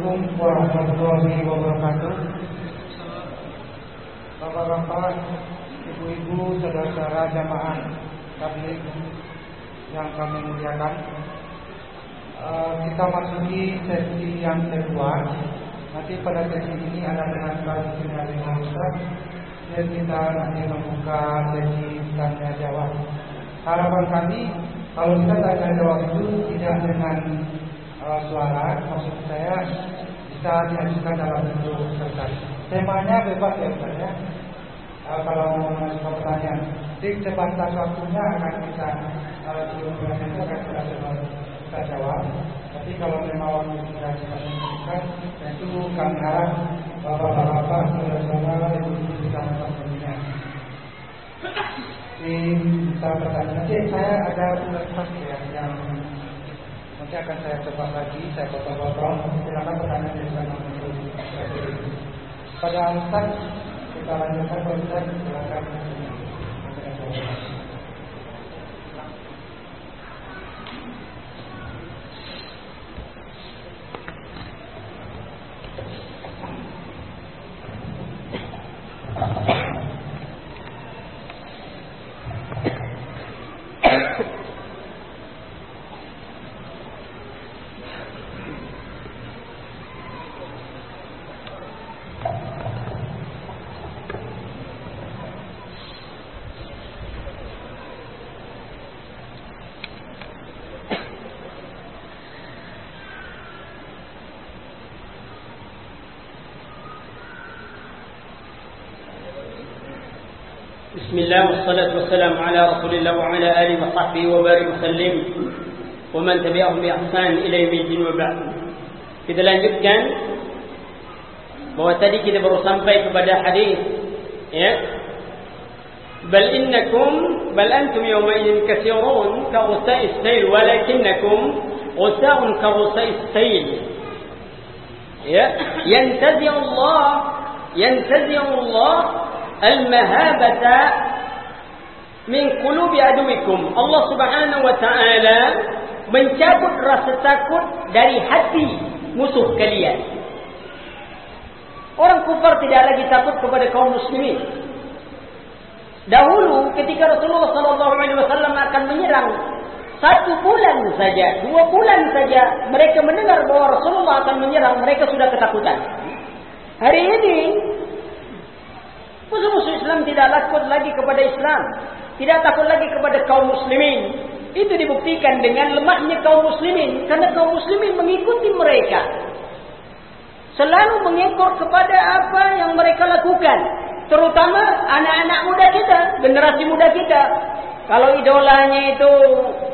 Assalamualaikum warahmatullahi wabarakatuh. Bapak-bapak, ibu-ibu, saudara-saudara jamaah tabligh yang kami muliakan. Uh, kita masuki sesi yang kedua. Nanti pada sesi ini ada pengantar dari Ustaz dan kita nanti membuka sesi tanya jawab. Harapan kami kalau kita tanya jawab itu tidak dengan uh, suara, maksud saya bisa diajukan dalam bentuk kertas. Temanya bebas ya Ustaz ya. Uh, kalau mau mengajukan pertanyaan, jadi sebatas waktunya akan kita uh, itu akan kita coba kita jawab. Tapi kalau memang waktu kita menentukan, itu kami harap bapak-bapak, saudara-saudara, ibu-ibu bisa menontonnya. Ini kita pertanyaan. Nanti saya ada kertas ya yang Nanti akan saya coba lagi, saya potong-potong. Silakan pertanyaan dari sana pada Ustaz kita lanjutkan Ustaz silakan. بسم الله والصلاة والسلام على رسول الله وعلى آله وصحبه وبارك وسلم ومن تبعهم بإحسان إلى يوم الدين وبعد kita lanjutkan bahwa tadi kita baru sampai kepada hadis ya bal innakum bal antum yawmaidin kathirun ka usai sayl walakinnakum usaun ka usai sayl ya yantazi Allah yantazi Allah al-mahabata min qulubi aduwikum Allah Subhanahu wa taala mencabut rasa takut dari hati musuh kalian. Orang kufar tidak lagi takut kepada kaum muslimin. Dahulu ketika Rasulullah sallallahu alaihi wasallam akan menyerang satu bulan saja, dua bulan saja mereka mendengar bahwa Rasulullah akan menyerang, mereka sudah ketakutan. Hari ini musuh-musuh Islam tidak takut lagi kepada Islam, tidak takut lagi kepada kaum muslimin. Itu dibuktikan dengan lemahnya kaum muslimin. Karena kaum muslimin mengikuti mereka. Selalu mengekor kepada apa yang mereka lakukan. Terutama anak-anak muda kita. Generasi muda kita. Kalau idolanya itu,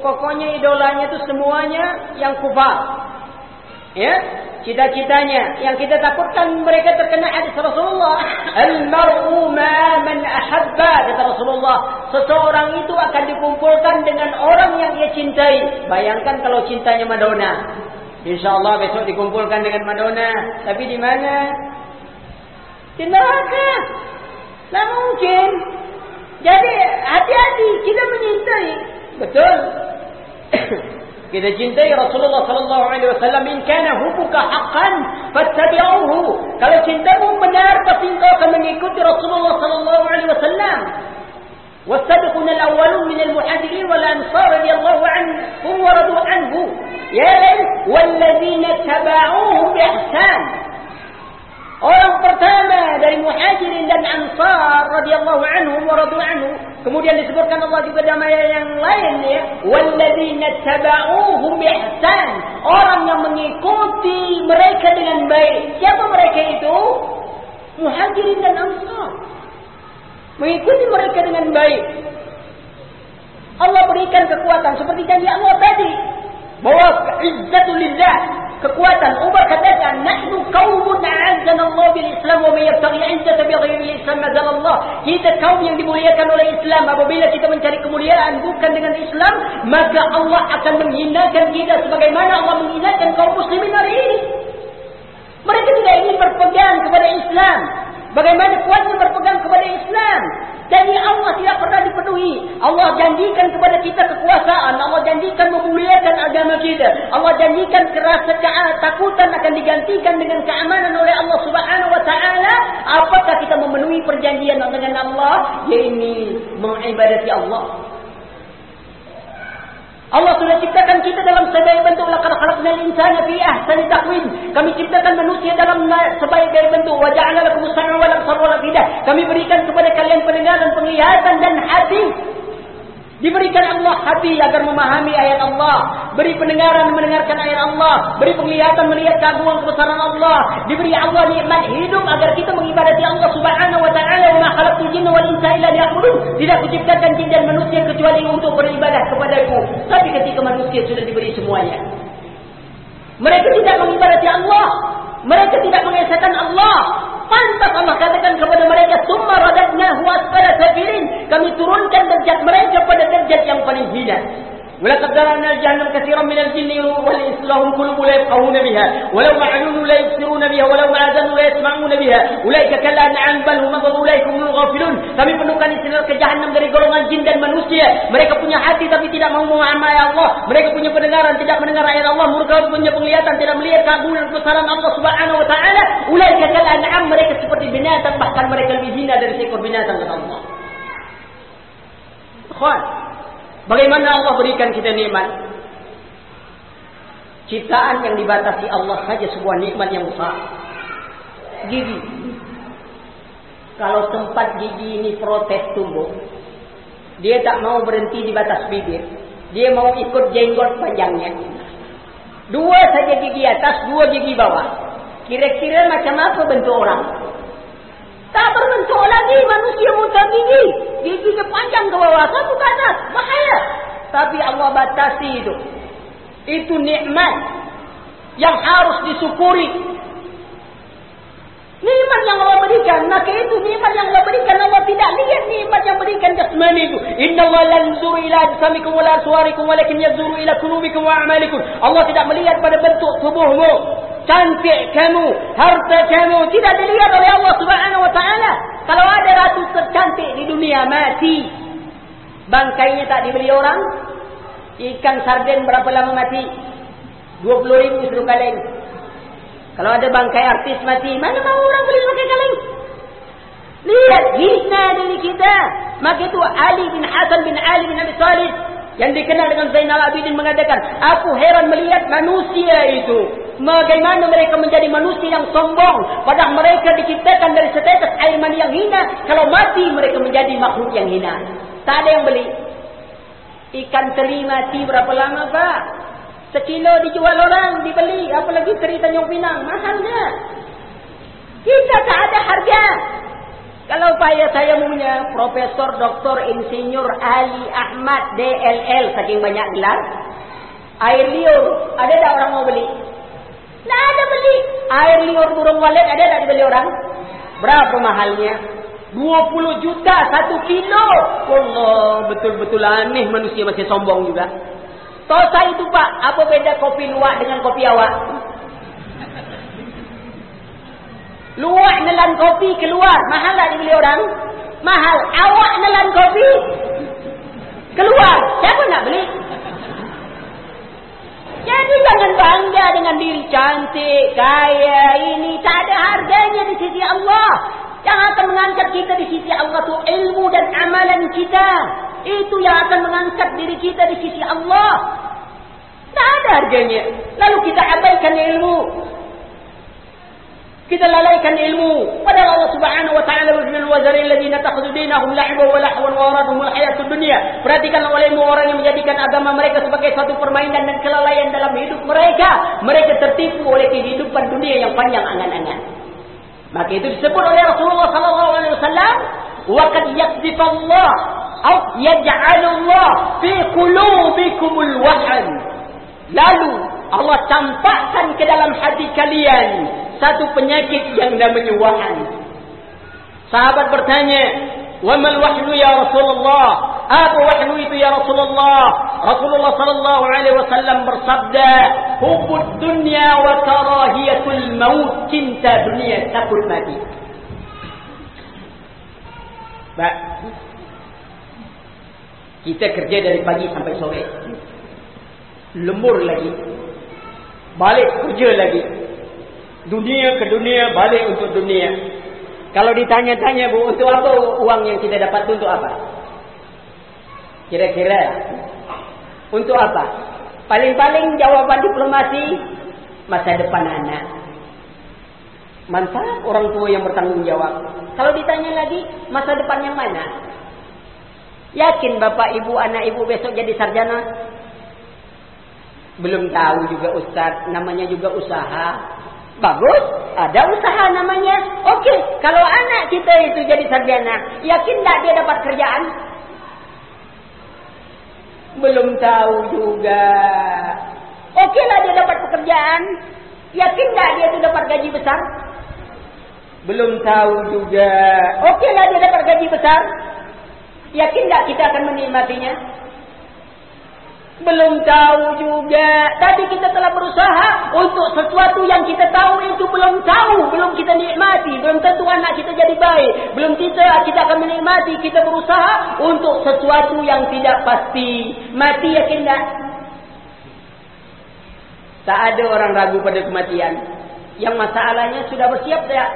pokoknya idolanya itu semuanya yang kufar. Ya, cita-citanya. Yang kita takutkan mereka terkena hadis Rasulullah. Al-mar'u ma man ahabba kata Rasulullah. Seseorang itu akan dikumpulkan dengan orang yang ia cintai. Bayangkan kalau cintanya Madonna. Insyaallah besok dikumpulkan dengan Madonna. Tapi di mana? Di neraka. Tak mungkin. Jadi hati-hati. Kita menyintai. Betul إذا جندي رسول الله صلى الله عليه وسلم إن كان هبك حقا فاتبعوه. قال جنتي بنار فتنقوا كمن يكد رسول الله صلى الله عليه وسلم. والسابقون الأولون من المحاذرين والأنصار رضي الله عنه هم وردوا عنه. يا ليل والذين تبعوه بإحسان. Orang pertama dari muhajirin dan ansar radhiyallahu anhum wa radu anhu. Kemudian disebutkan Allah juga ayat yang lain ya, walladzina tabauhum biihsan. Orang yang mengikuti mereka dengan baik. Siapa mereka itu? Muhajirin dan ansar. Mengikuti mereka dengan baik. Allah berikan kekuatan seperti janji Allah tadi bahwa izzatul lillah kekuatan. Umar katakan, "Nahnu qaumun a'azzana Allah bil Islam wa may yabtaghi 'izzata bi ghairi al-Islam nazala Allah." Kita kaum yang dimuliakan oleh Islam. Apabila kita mencari kemuliaan bukan dengan Islam, maka Allah akan menghinakan kita sebagaimana Allah menghinakan kaum muslimin hari ini. Mereka tidak ingin berpegang kepada Islam. Bagaimana kuatnya berpegang kepada Islam? Janji Allah tidak pernah dipenuhi. Allah janjikan kepada kita kekuasaan. Allah janjikan memuliakan agama kita. Allah janjikan kerasa takutan akan digantikan dengan keamanan oleh Allah Subhanahu wa taala. Apakah kita memenuhi perjanjian dengan Allah? Yaitu mengibadati Allah. Allah sudah ciptakan kita dalam sebaik bentuk laqad khalaqnal insana fi ahsani taqwim. Kami ciptakan manusia dalam sebaik bentuk wa ja'ala lakum as-sam'a wal absara wal afidah. Kami berikan kepada kalian pendengaran, penglihatan dan hati. Diberikan Allah hati agar memahami ayat Allah. Beri pendengaran mendengarkan ayat Allah. Beri penglihatan melihat keagungan kebesaran Allah. Diberi Allah nikmat hidup agar kita mengibadati Allah subhanahu wa ta'ala. Wa ma khalaqtu jinna wal insa illa liya'budun. Tidak kuciptakan jin dan manusia kecuali untuk beribadah kepadaku. Tapi ketika manusia sudah diberi semuanya. Mereka tidak mengibadati Allah. Mereka tidak mengesahkan Allah. Pantas Allah katakan kepada mereka, "Summa radadnahu asfala safilin." Kami turunkan derajat mereka pada derajat yang paling hina. ولقد ذرأنا جهنم كثيرا من الجن والإنس لهم قلوب لا يفقهون بها ولو معلوم لا يبصرون بها ولو معذن لا يسمعون بها أولئك كالأنعام بل هم أضل أولئك هم الغافلون kami penuhkan istilah ke jahannam dari golongan jin dan manusia mereka punya hati tapi tidak mau memahami ayat Allah mereka punya pendengaran tidak mendengar ayat Allah mereka punya penglihatan tidak melihat keagungan kebesaran Allah subhanahu wa ta'ala ulaika kal'an'am mereka seperti binatang bahkan mereka lebih hina dari seekor binatang kata Allah Khwan Bagaimana Allah berikan kita nikmat? Ciptaan yang dibatasi Allah saja sebuah nikmat yang besar. Gigi. Kalau tempat gigi ini protes tumbuh, dia tak mau berhenti di batas bibir. Dia mau ikut jenggot panjangnya. Dua saja gigi atas, dua gigi bawah. Kira-kira macam apa bentuk orang? Tak berbentuk lagi manusia muka gigi. Giginya panjang ke bawah. Satu ke atas. Bahaya. Tapi Allah batasi itu. Itu nikmat. Yang harus disyukuri. Nikmat yang Allah berikan. Maka itu nikmat yang Allah berikan. Allah tidak lihat nikmat yang berikan jasmani itu. Inna Allah lanzuru ila ajsamikum wa la suarikum. Walakin yazuru ila kulubikum wa amalikum. Allah tidak melihat pada bentuk tubuhmu cantik kamu, harta kamu tidak dilihat oleh Allah Subhanahu wa taala. Kalau ada ratu tercantik di dunia mati, bangkainya tak dibeli orang. Ikan sarden berapa lama mati? 20 ribu suruh kaleng. Kalau ada bangkai artis mati, mana mau orang beli bangkai kaleng? Lihat hina diri kita. Maka itu Ali bin Hasan bin Ali bin Abi Talib yang dikenal dengan Zainal Abidin mengatakan, aku heran melihat manusia itu. Bagaimana mereka menjadi manusia yang sombong. Padahal mereka diciptakan dari setetes air mani yang hina. Kalau mati mereka menjadi makhluk yang hina. Tak ada yang beli. Ikan teri mati berapa lama pak? Sekilo dijual orang, dibeli. Apalagi teri Tanjung Pinang. Mahalnya. Kita tak ada harga. Kalau saya saya punya Profesor Doktor Insinyur Ali Ahmad DLL saking banyak gelar. Air liur, ada tak orang mau beli? Tak ada beli. Air liur burung walet ada tak dibeli orang? Berapa mahalnya? 20 juta satu kilo. Allah, betul-betul aneh manusia masih sombong juga. Tosa itu pak, apa beda kopi luwak dengan kopi awak? Luak nelan kopi keluar. Mahal tak dibeli orang? Mahal. Awak nelan kopi keluar. Siapa nak beli? Jadi jangan bangga dengan diri cantik, kaya ini. Tak ada harganya di sisi Allah. Yang akan mengangkat kita di sisi Allah itu ilmu dan amalan kita. Itu yang akan mengangkat diri kita di sisi Allah. Tak ada harganya. Lalu kita abaikan ilmu. Kita lalaikan ilmu. Padahal Allah Subhanahu wa taala berfirman wa zaril ladzina takhudhu dinahum la'iba wa lahwan wa aradhum al-hayatud dunya. Perhatikanlah olehmu orang yang menjadikan agama mereka sebagai suatu permainan dan kelalaian dalam hidup mereka. Mereka tertipu oleh kehidupan dunia yang panjang angan-angan. Maka itu disebut oleh Rasulullah sallallahu alaihi wasallam wa qad yakdifallah atau yaj'alullah fi qulubikumul wahn. Lalu Allah campakkan ke dalam hati kalian satu penyakit yang namanya wahan. Sahabat bertanya, "Wa mal wahyu ya Rasulullah?" Apa wahyu itu ya Rasulullah? Rasulullah sallallahu alaihi wasallam bersabda, "Hubud dunya wa karahiyatul maut." Cinta dunia takut mati. Baik. Kita kerja dari pagi sampai sore. Lembur lagi. Balik kerja lagi. Dunia ke dunia, balik untuk dunia. Kalau ditanya-tanya bu, untuk apa uang yang kita dapat untuk apa? Kira-kira untuk apa? Paling-paling jawaban diplomasi masa depan anak. Manfaat orang tua yang bertanggung jawab. Kalau ditanya lagi, masa depan yang mana? Yakin bapak ibu anak ibu besok jadi sarjana? Belum tahu juga ustaz, namanya juga usaha. Bagus, ada usaha namanya. Okey, kalau anak kita itu jadi sarjana, yakin tak dia dapat kerjaan? Belum tahu juga. Okeylah dia dapat pekerjaan. Yakin tak dia itu dapat gaji besar? Belum tahu juga. Okeylah dia dapat gaji besar. Yakin tak kita akan menikmatinya? Belum tahu juga. Tadi kita telah berusaha untuk sesuatu yang kita tahu itu belum tahu. Belum kita nikmati. Belum tentu anak kita jadi baik. Belum kita kita akan menikmati. Kita berusaha untuk sesuatu yang tidak pasti. Mati yakin tak? Tak ada orang ragu pada kematian. Yang masalahnya sudah bersiap tak?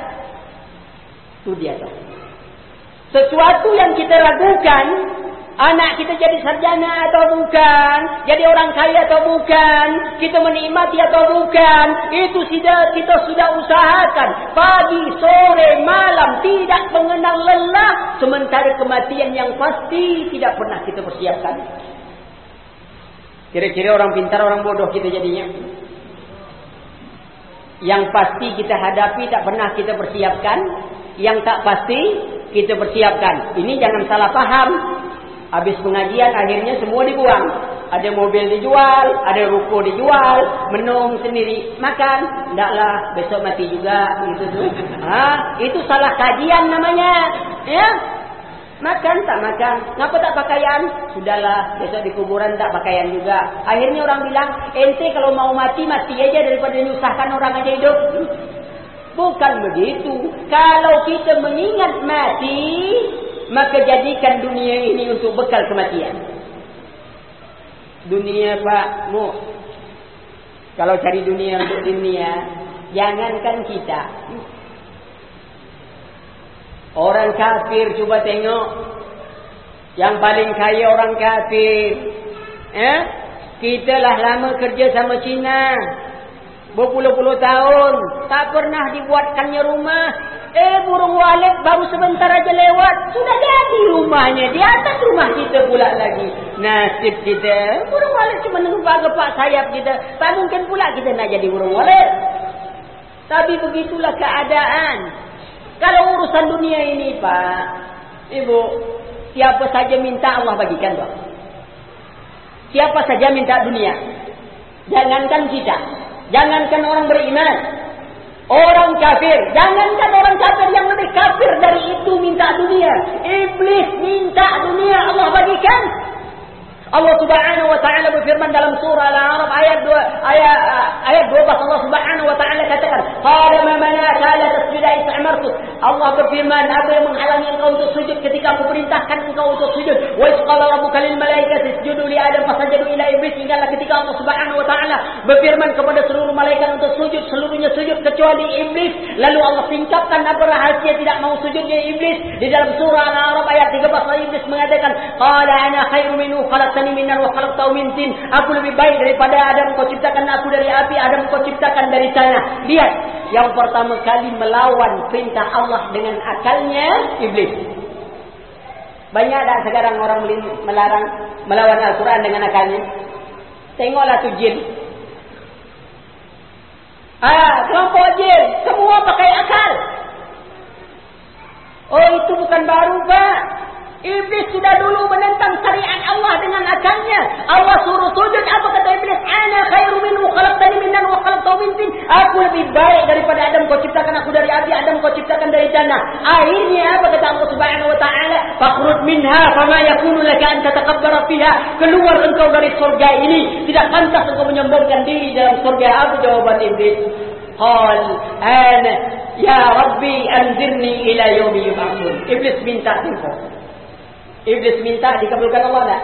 Itu dia. Sesuatu yang kita ragukan Anak kita jadi sarjana atau bukan? Jadi orang kaya atau bukan? Kita menikmati atau bukan? Itu sudah kita sudah usahakan. Pagi, sore, malam tidak mengenal lelah. Sementara kematian yang pasti tidak pernah kita persiapkan. Kira-kira orang pintar, orang bodoh kita jadinya. Yang pasti kita hadapi tak pernah kita persiapkan. Yang tak pasti kita persiapkan. Ini jangan salah faham. Habis pengajian akhirnya semua dibuang. Ada mobil dijual, ada ruko dijual, menung sendiri makan, ndaklah besok mati juga gitu tu. Ha, itu salah kajian namanya. Ya. Makan tak makan, ngapa tak pakaian? Sudahlah, besok di kuburan tak pakaian juga. Akhirnya orang bilang, ente kalau mau mati mati aja daripada menyusahkan orang aja hidup. Bukan begitu. Kalau kita mengingat mati, maka jadikan dunia ini untuk bekal kematian. Dunia Pak Mu. Kalau cari dunia untuk dunia, jangankan kita. Orang kafir cuba tengok. Yang paling kaya orang kafir. Eh? Kita lah lama kerja sama Cina. Berpuluh-puluh tahun. Tak pernah dibuatkannya rumah. Eh burung walet baru sebentar aja lewat. Sudah jadi rumahnya. Di atas rumah kita pula lagi. Nasib kita. Burung walet cuma nampak gepak sayap kita. Tak mungkin pula kita nak jadi burung walet. Tapi begitulah keadaan. Kalau urusan dunia ini Pak. Ibu. Siapa saja minta Allah bagikan Pak. Siapa saja minta dunia. Jangankan kita. Jangankan orang beriman. Orang kafir. Jangankan orang kafir yang lebih kafir dari itu minta dunia. Iblis minta dunia Allah bagikan. Allah Subhanahu wa taala berfirman dalam surah Al-A'raf ayat 2 ayat ayat 12 Allah Subhanahu wa taala katakan, "Qala ma manaka la tasjuda ista'martu." Allah berfirman, apa yang menghalangi engkau untuk sujud ketika aku perintahkan engkau untuk sujud? Wa qala rabbuka lil malaikati isjudu li adam fasajadu ila iblis hinggalah ketika Allah Subhanahu wa taala berfirman kepada seluruh malaikat untuk sujud, seluruhnya sujud kecuali iblis. Lalu Allah singkapkan apa rahasia tidak mau sujudnya iblis di dalam surah Al-A'raf ayat 13 iblis mengatakan, "Qala ana khairu minhu khalaq khalaqtani min nar wa khalaqtahu min tin. Aku lebih baik daripada Adam kau ciptakan aku dari api, Adam kau ciptakan dari tanah. Lihat, yang pertama kali melawan perintah Allah dengan akalnya iblis. Banyak tak sekarang orang melarang melawan Al-Quran dengan akalnya? Tengoklah tu jin. Ah, kelompok jin, semua pakai akal. Oh, itu bukan baru, Pak. Iblis sudah dulu menentang syariat Allah dengan akalnya. Allah suruh sujud. Apa kata Iblis? Ana khairu minhu khalaqtani min nar wa khalaqtahu min tin. Aku lebih baik daripada Adam kau ciptakan aku dari api, Adam kau ciptakan dari tanah. Akhirnya apa kata Allah Subhanahu wa taala? Fakhruj minha fama yakunu laka an tatakabbara fiha. Keluar engkau dari surga ini. Tidak pantas engkau menyombongkan diri dalam surga. Apa jawaban Iblis? Qal ana ya Rabbi anzirni ila yaumi yub'atsun. Iblis minta tempoh. Iblis minta dikabulkan Allah tak?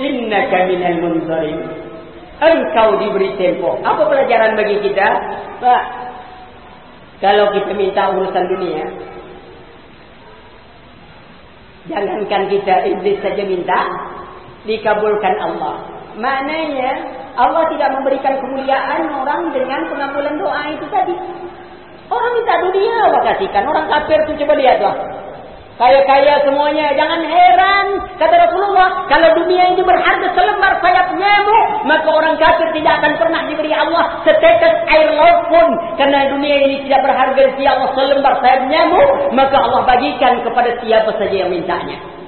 innaka minal munzarin engkau diberi tempo apa pelajaran bagi kita? Pak kalau kita minta urusan dunia jangankan kita iblis saja minta dikabulkan Allah. Maknanya Allah tidak memberikan kemuliaan orang dengan pengambulan doa itu tadi. Orang minta dunia Allah kasihkan. Orang kafir tu coba lihatlah Kaya-kaya semuanya. Jangan heran. Kata Rasulullah. Kalau dunia ini berharga selembar sayap nyamuk. Maka orang kafir tidak akan pernah diberi Allah setetes air laut pun. Karena dunia ini tidak berharga si Allah selembar sayap nyamuk. Maka Allah bagikan kepada siapa saja yang mintanya.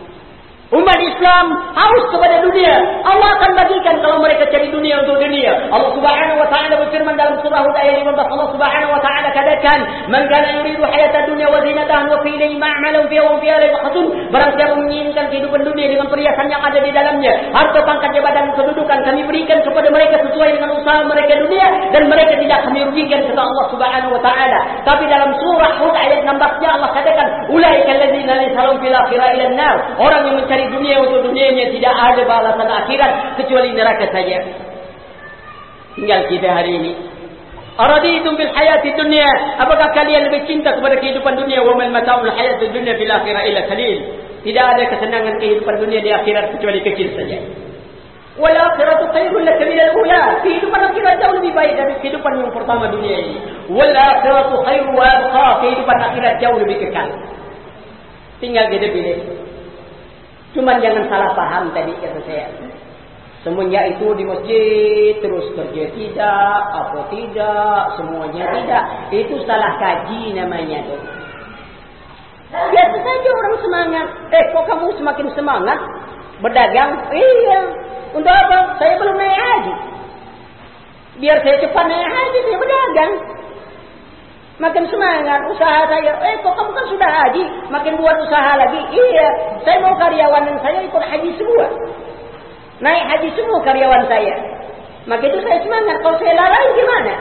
Umat Islam harus kepada dunia. Allah akan bagikan kalau mereka cari dunia untuk dunia. Allah Subhanahu wa taala berfirman dalam surah Hud ayat 15 Allah Subhanahu wa taala katakan, "Man kana yuridu hayata dunya wa zinataha wa fi ilayhi ma'malu fi wa fi al-qatun." Barang siapa menginginkan kehidupan dunia dengan perhiasan yang ada di dalamnya, harta pangkat jabatan kedudukan kami berikan kepada mereka sesuai dengan usaha mereka dunia dan mereka tidak kami rugikan kata Allah Subhanahu wa taala. Tapi dalam surah Hud ayat 16 Allah katakan, "Ulaika alladzina laysa lahum fil akhirati illa an-nar." Orang yang mencari mencari dunia untuk dunianya tidak ada balasan akhirat kecuali neraka saja. Tinggal kita hari ini. Araditum bil hayati dunia. Apakah kalian lebih cinta kepada kehidupan dunia wa mal mata'ul hayati dunia bil akhirah illa qalil? Tidak ada kesenangan kehidupan dunia di akhirat kecuali kecil saja. Wal akhiratu khairul lak min al ula. Kehidupan akhirat jauh lebih baik dari kehidupan yang pertama dunia ini. Wal akhiratu khairu wa abqa. Kehidupan akhirat jauh lebih kekal. Tinggal kita pilih. Cuma jangan salah paham tadi kata saya. Semuanya itu di masjid terus kerja tidak, apa tidak, semuanya tidak. Itu salah kaji namanya tu. Biasa saja orang semangat. Eh, kok kamu semakin semangat berdagang? Iya. Untuk apa? Saya belum naik haji. Biar saya cepat naik haji, saya berdagang. Makin semangat usaha saya. Eh kok kamu kan sudah haji. Makin buat usaha lagi. Iya. Saya mau karyawan yang saya ikut haji semua. Naik haji semua karyawan saya. Maka itu saya semangat. Kalau saya lalai gimana?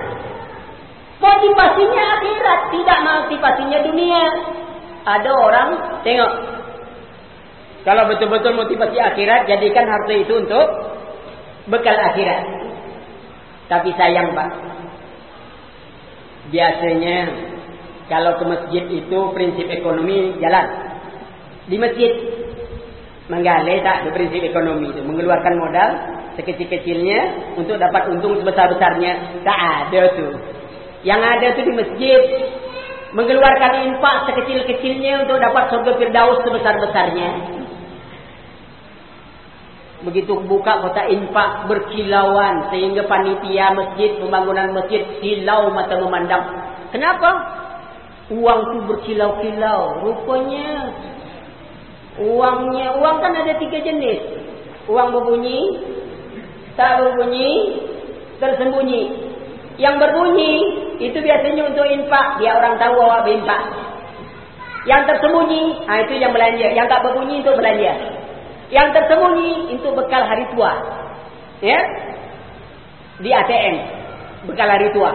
Motivasinya akhirat. Tidak motivasinya dunia. Ada orang. Tengok. Kalau betul-betul motivasi akhirat. Jadikan harta itu untuk. Bekal akhirat. Tapi sayang pak biasanya kalau ke masjid itu prinsip ekonomi jalan. Di masjid menggale tak ada prinsip ekonomi itu mengeluarkan modal sekecil-kecilnya untuk dapat untung sebesar-besarnya tak ada tu. Yang ada tu di masjid mengeluarkan infak sekecil-kecilnya untuk dapat surga firdaus sebesar-besarnya. Begitu buka kota infak berkilauan sehingga panitia masjid pembangunan masjid silau mata memandang. Kenapa? Uang tu berkilau-kilau. Rupanya uangnya uang kan ada tiga jenis. Uang berbunyi, tak berbunyi, tersembunyi. Yang berbunyi itu biasanya untuk infak, dia orang tahu awak berinfak. Yang tersembunyi, ah itu yang belanja. Yang tak berbunyi untuk belanja yang tersembunyi untuk bekal hari tua. Ya. Di ATM bekal hari tua.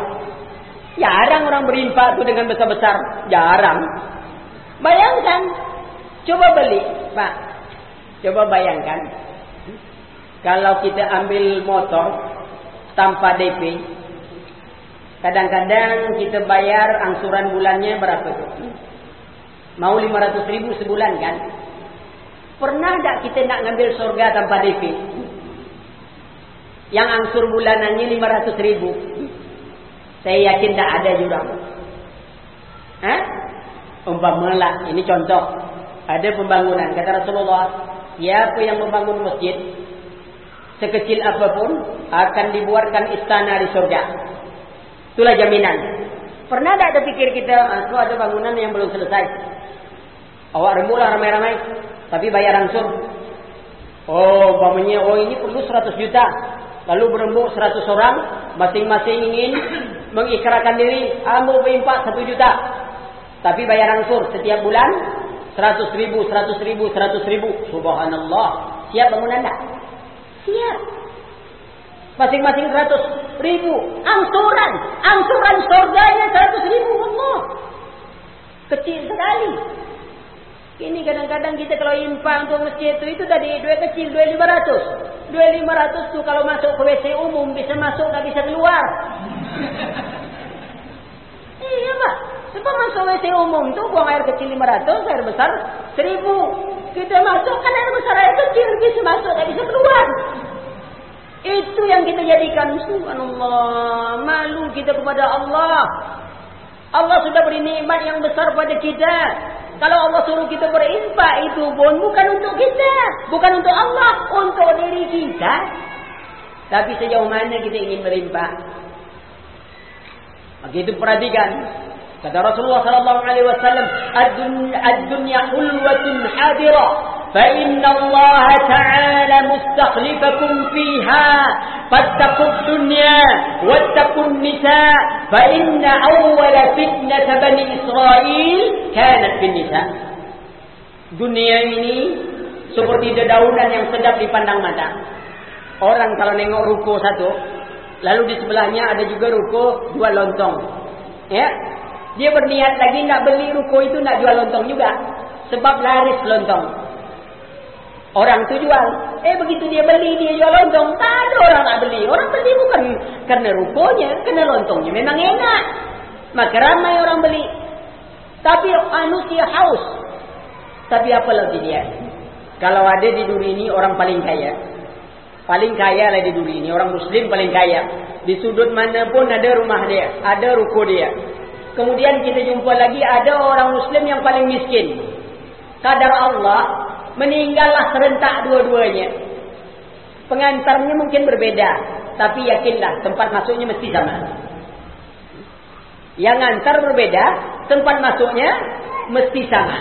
Jarang orang berinfak itu dengan besar-besar, jarang. Bayangkan coba beli, Pak. Coba bayangkan kalau kita ambil motor tanpa DP kadang-kadang kita bayar angsuran bulannya berapa tuh? Mau 500 ribu sebulan kan? Pernah tak kita nak ngambil surga tanpa DP? Yang angsur bulanannya 500 ribu. Saya yakin tak ada juga. Hah? Umpamalah, ini contoh. Ada pembangunan. Kata Rasulullah, siapa yang membangun masjid, sekecil apapun, akan dibuatkan istana di surga. Itulah jaminan. Pernah tak ada fikir kita, aku ah, ada bangunan yang belum selesai. Awak remulah ramai-ramai. Tapi bayar angsur. Oh, umpamanya oh ini perlu 100 juta. Lalu berembuk 100 orang, masing-masing ingin mengikrarkan diri, ambil berimpak 1 juta. Tapi bayar angsur setiap bulan 100 ribu, 100 ribu, 100 ribu. Subhanallah. Siap bangunan tak? Siap. Masing-masing 100 ribu. Angsuran. Angsuran surganya 100 ribu. Allah. Kecil sekali. Ini kadang-kadang kita kalau impang untuk masjid itu, itu tadi duit kecil, duit lima ratus. Duit lima ratus tu kalau masuk ke WC umum, bisa masuk, tak bisa keluar. iya pak. Sebab masuk WC umum tu, buang air kecil lima ratus, air besar seribu. Kita masuk, kan air besar, air kecil, bisa masuk, tak bisa keluar. Itu yang kita jadikan, subhanallah, malu kita kepada Allah. Allah sudah beri nikmat yang besar pada kita. Kalau Allah suruh kita berinfak itu pun bukan untuk kita. Bukan untuk Allah. Untuk diri kita. Tapi sejauh mana kita ingin berinfak. Begitu perhatikan. Kata Rasulullah wasallam, "Ad-dunya hulwatun hadira, Allah ta'ala mustakhlifakum fiha, fattaqud dunya wattaqun nisa, fa inna awwala fitnat bani Israil kanat bin nisa." Dunia ini seperti dedaunan yang sedap dipandang mata. Orang kalau nengok ruko satu, lalu di sebelahnya ada juga ruko dua lontong. Ya, dia berniat lagi nak beli ruko itu nak jual lontong juga. Sebab laris lontong. Orang tu jual. Eh begitu dia beli, dia jual lontong. Tak ada orang nak beli. Orang beli bukan kerana rukonya, kerana lontongnya. Memang enak. Maka ramai orang beli. Tapi manusia haus. Tapi apa lagi dia? Kalau ada di dunia ini orang paling kaya. Paling kaya lah di dunia ini. Orang muslim paling kaya. Di sudut mana pun ada rumah dia. Ada ruko dia. Kemudian kita jumpa lagi ada orang Muslim yang paling miskin. Kadar Allah meninggallah serentak dua-duanya. Pengantarnya mungkin berbeda. Tapi yakinlah tempat masuknya mesti sama. Yang antar berbeda, tempat masuknya mesti sama.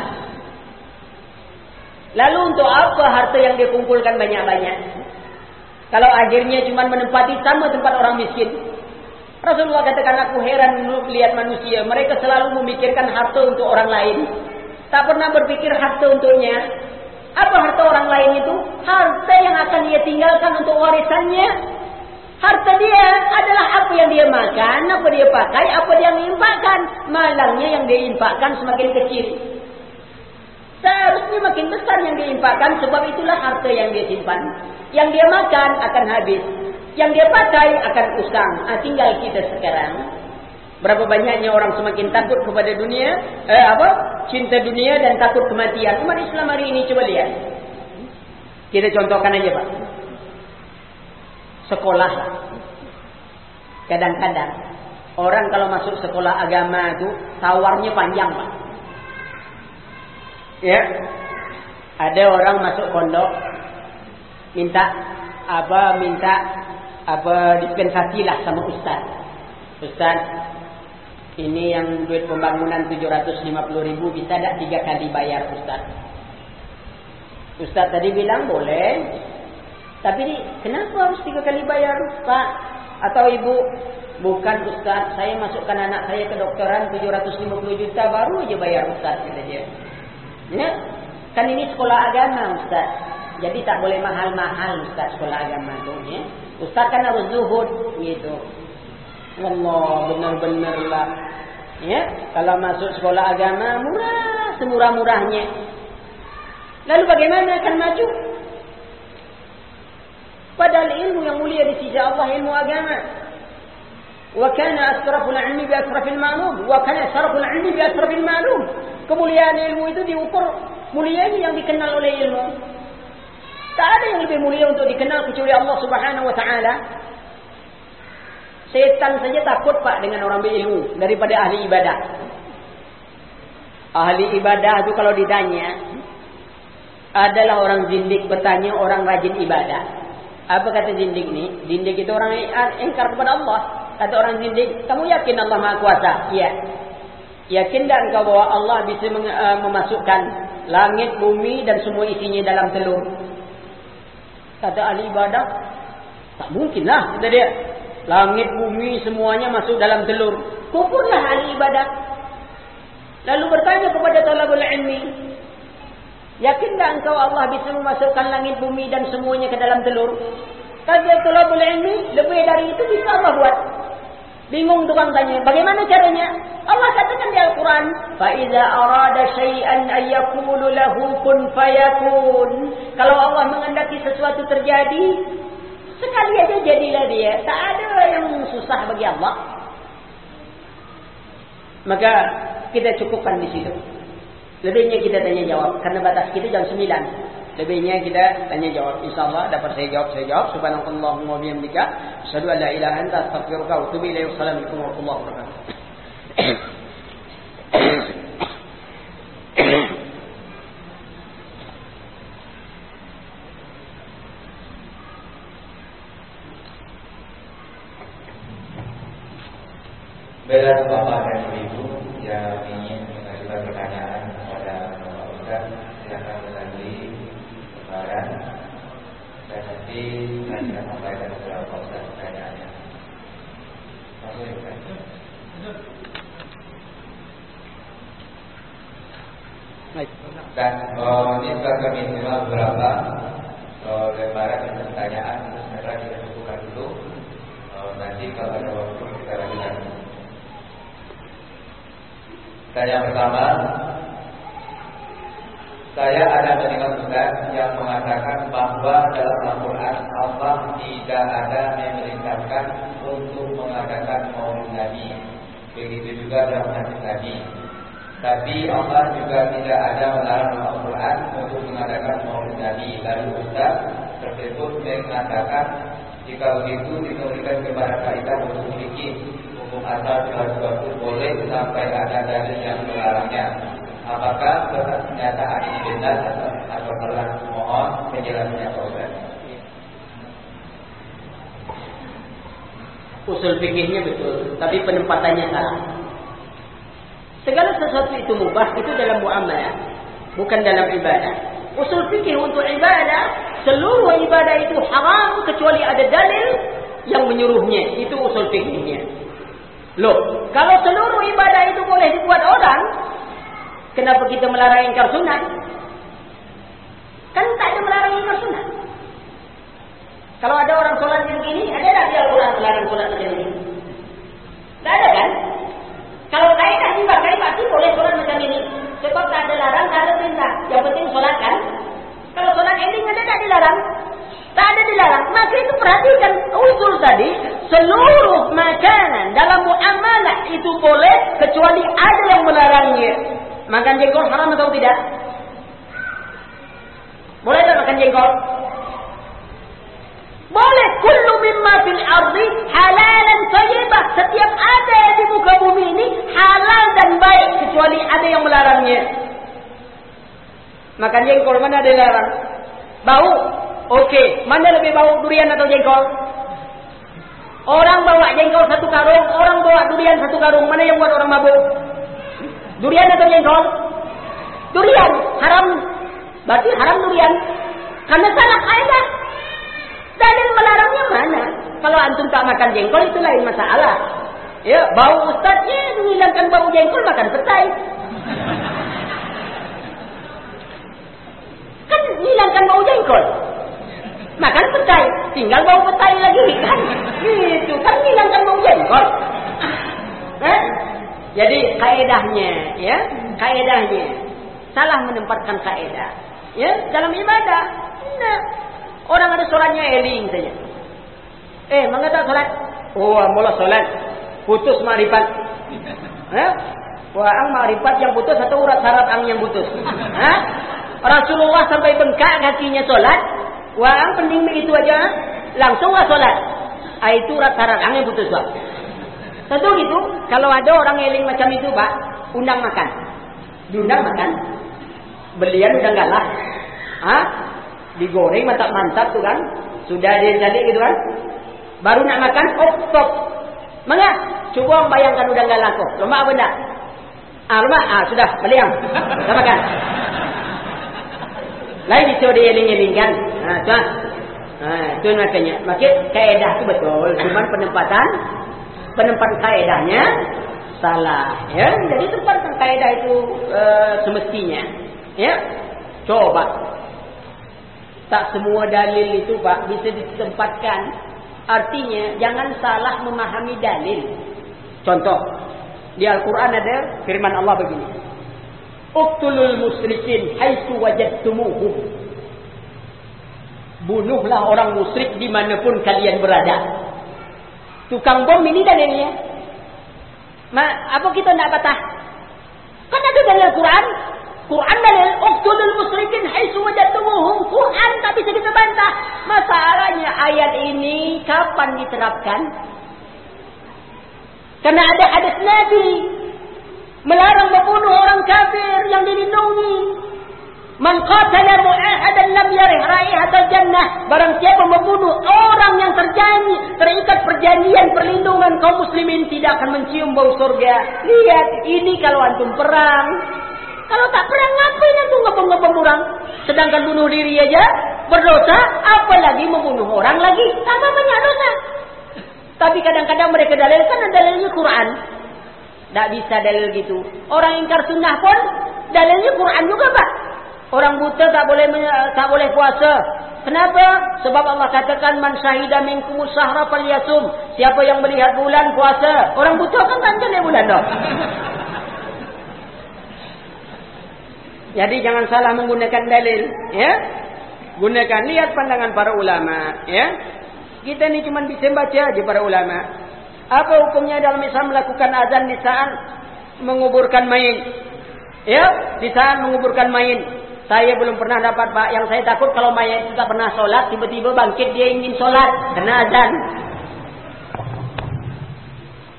Lalu untuk apa harta yang dia kumpulkan banyak-banyak? Kalau akhirnya cuma menempati sama tempat orang miskin. Rasulullah katakan aku heran melihat manusia. Mereka selalu memikirkan harta untuk orang lain. Tak pernah berpikir harta untuknya. Apa harta orang lain itu? Harta yang akan dia tinggalkan untuk warisannya. Harta dia adalah apa yang dia makan, apa dia pakai, apa dia infakkan. Malangnya yang dia infakkan semakin kecil. Seharusnya makin besar yang dia infakkan sebab itulah harta yang dia simpan. Yang dia makan akan habis yang dia pakai akan usang. Ha, tinggal kita sekarang. Berapa banyaknya orang semakin takut kepada dunia, eh, apa? Cinta dunia dan takut kematian. Umat Islam hari ini coba lihat. Kita contohkan aja, Pak. Sekolah. Kadang-kadang orang kalau masuk sekolah agama itu tawarnya panjang, Pak. Ya. Ada orang masuk pondok minta apa minta apa dispensasi lah sama ustaz. Ustaz, ini yang duit pembangunan 750 ribu bisa tak tiga kali bayar ustaz? Ustaz tadi bilang boleh. Tapi kenapa harus tiga kali bayar pak? Atau ibu? Bukan ustaz, saya masukkan anak saya ke dokteran 750 juta baru aja bayar ustaz kata dia. Ya? Kan ini sekolah agama ustaz. Jadi tak boleh mahal-mahal ustaz sekolah agama tu ya. Ustaz kan harus zuhud gitu. Allah benar-benar lah. Ya, kalau masuk sekolah agama murah, semurah-murahnya. Lalu bagaimana akan maju? Padahal ilmu yang mulia di sisi Allah ilmu agama. Wa kana asraful ilmi bi asrafil ma'lum. Wa kana asraful ilmi bi asrafil ma'lum. Kemuliaan ilmu itu diukur mulianya yang dikenal oleh ilmu. Tak ada yang lebih mulia untuk dikenal kecuali Allah Subhanahu wa taala. Setan saja takut Pak dengan orang berilmu daripada ahli ibadah. Ahli ibadah itu kalau ditanya adalah orang zindik bertanya orang rajin ibadah. Apa kata zindik ni? Zindik itu orang yang ingkar kepada Allah. Kata orang zindik, kamu yakin Allah Maha Kuasa? Ya. Yakin tak engkau bahwa Allah bisa uh, memasukkan langit, bumi dan semua isinya dalam telur? Kata ahli ibadah, tak mungkinlah kata dia. Langit, bumi semuanya masuk dalam telur. Kufurlah ahli ibadah. Lalu bertanya kepada talabul ilmi. Yakin tak engkau Allah bisa memasukkan langit, bumi dan semuanya ke dalam telur? Kata talabul ilmi, lebih dari itu bisa Allah buat. Bingung tukang tanya, bagaimana caranya? Allah katakan di Al-Quran, فَإِذَا أَرَادَ شَيْئًا أَيَّكُولُ لَهُ كُنْ فَيَكُونَ Kalau Allah mengendaki sesuatu terjadi, sekali aja jadilah dia. Tak ada yang susah bagi Allah. Maka kita cukupkan di situ. Lebihnya kita tanya jawab. Karena batas kita jam 9. Lebihnya kita tanya jawab. InsyaAllah dapat saya jawab, saya jawab. Subhanallahumma bihamdika. Asyhadu an la ilaha anta wa. Wassalamualaikum warahmatullahi wabarakatuh. Bela Bapak dan Ibu yang ingin mengajukan pertanyaan kepada Bapak Ustaz, silakan melalui lebaran dan nanti nanti akan sampaikan kepada Bapak Ustaz pertanyaannya. Masuk ya, Dan oh, ini sudah kami terima beberapa oh, lebaran dan pertanyaan. Sementara kita cukupkan dulu. Oh, nanti kalau ada waktu kita lanjutkan. Tanya pertama, saya ada mendengar Ustaz yang mengatakan bahwa dalam Al-Quran Allah tidak ada memerintahkan untuk mengadakan maulid Nabi. Begitu juga dalam hadis Nabi. Tapi Allah juga tidak ada melarang Al-Quran untuk mengadakan maulid Nabi. Lalu Ustaz tersebut mengatakan jika begitu diberikan kepada kaidah untuk memiliki asal suatu boleh sampai ada dalil yang melarangnya. Apakah pernyataan ini benar atau, telah mohon penjelasannya Ustaz? Usul fikihnya betul, tapi penempatannya salah. Segala sesuatu itu mubah itu dalam muamalah, bukan dalam ibadah. Usul fikih untuk ibadah, seluruh ibadah itu haram kecuali ada dalil yang menyuruhnya. Itu usul fikihnya. Loh, kalau seluruh ibadah itu boleh dibuat orang, kenapa kita melarang ingkar sunat? Kan tak ada melarang ingkar sunat. Kalau ada orang solat begini, ada tak dia Al-Quran melarang solat macam ini? Tak ada kan? Kalau kaidah ini pakai pasti boleh solat macam ini. Sebab tak ada larang, tak ada perintah. Yang penting solat kan? Kalau solat ending ada tak dilarang? Tak ada dilarang. Maka itu perhatikan usul tadi. Seluruh makanan dalam muamalah itu boleh kecuali ada yang melarangnya. Makan jengkol haram atau tidak? Boleh tak makan jengkol? Boleh kullu mimma fil ardi halalan thayyibah. Setiap ada di muka bumi ini halal dan baik kecuali ada yang melarangnya. Makan jengkol mana ada larang? Bau? Okey, mana lebih bau durian atau jengkol? Orang bawa jengkol satu karung, orang bawa durian satu karung. Mana yang buat orang mabuk? Durian atau jengkol? Durian haram. Berarti haram durian. Karena salah kaidah. Dalil melarangnya mana? Kalau antum tak makan jengkol itu lain masalah. Ya, bau ustaznya menghilangkan bau jengkol makan petai. Kan menghilangkan bau jengkol. Makan petai, tinggal bau petai lagi kan. Itu kan menghilangkan bau jengkol. Eh? Jadi kaedahnya, ya, kaedahnya salah menempatkan kaedah. Ya, dalam ibadah. Nah, Orang ada solatnya eling saja. Eh, mengata solat? Oh, mula solat. Putus marifat. Eh? Wah, ang marifat yang putus atau urat saraf ang yang putus? Eh? Rasulullah sampai bengkak kakinya solat. Wah, ang penting begitu aja. Langsung lah solat. Ah, itu urat saraf ang yang putus, Pak. Tentu gitu. Kalau ada orang eling macam itu, Pak, undang makan. Diundang makan. Belian udah galak. Hah? digoreng mantap-mantap tu kan. Sudah dia jadi gitu kan. Baru nak makan, oh stop. Mengah? Cuba bayangkan udah enggak laku. Lomba apa enggak? Ah, lomba? Ah, sudah. Beliang. Dah makan. Lain itu dia eling-elingkan. Ha, tuan. Ha, itu makanya. Maksud kaedah tu betul. Cuma penempatan, penempatan kaedahnya salah. Ya, jadi tempatkan kaedah itu uh, semestinya. Ya, coba tak semua dalil itu Pak bisa ditempatkan. Artinya jangan salah memahami dalil. Contoh. Di Al-Quran ada firman Allah begini. Uqtulul musyrikin haitsu wajadtumuhum. Bunuhlah orang musyrik dimanapun kalian berada. Tukang bom ini dalilnya. Ma, apa kita nak patah? Kan ada dalam Quran. Quran dalil uqtulul musyrikin haitsu wajadtumuhum. Quran tapi kita bantah. Masalahnya ayat ini kapan diterapkan? Karena ada hadis Nabi melarang membunuh orang kafir yang dilindungi. Man qatala mu'ahadan lam yarih raihatal jannah. Barang siapa membunuh orang yang terjanji, terikat perjanjian perlindungan kaum muslimin tidak akan mencium bau surga. Lihat, ini kalau antum perang. Kalau tak perang ngapain antum ngebom-ngebom orang? Sedangkan bunuh diri aja berdosa, apalagi membunuh orang lagi. Tambah banyak dosa. Tapi kadang-kadang mereka dalilkan dalilnya Quran. Tak bisa dalil gitu. Orang ingkar sunnah pun dalilnya Quran juga, Pak. Orang buta tak boleh tak boleh puasa. Kenapa? Sebab Allah katakan man syahida minkum sahra falyasum. Siapa yang melihat bulan puasa. Orang buta kan tak lihat bulan dah. Jadi jangan salah menggunakan dalil, ya. Gunakan lihat pandangan para ulama, ya. Kita ni cuma bisa baca aja para ulama. Apa hukumnya dalam Islam melakukan azan di saat menguburkan mayit? Ya, di saat menguburkan mayit. Saya belum pernah dapat pak. Yang saya takut kalau mayat itu tak pernah solat, tiba-tiba bangkit dia ingin solat, kena azan.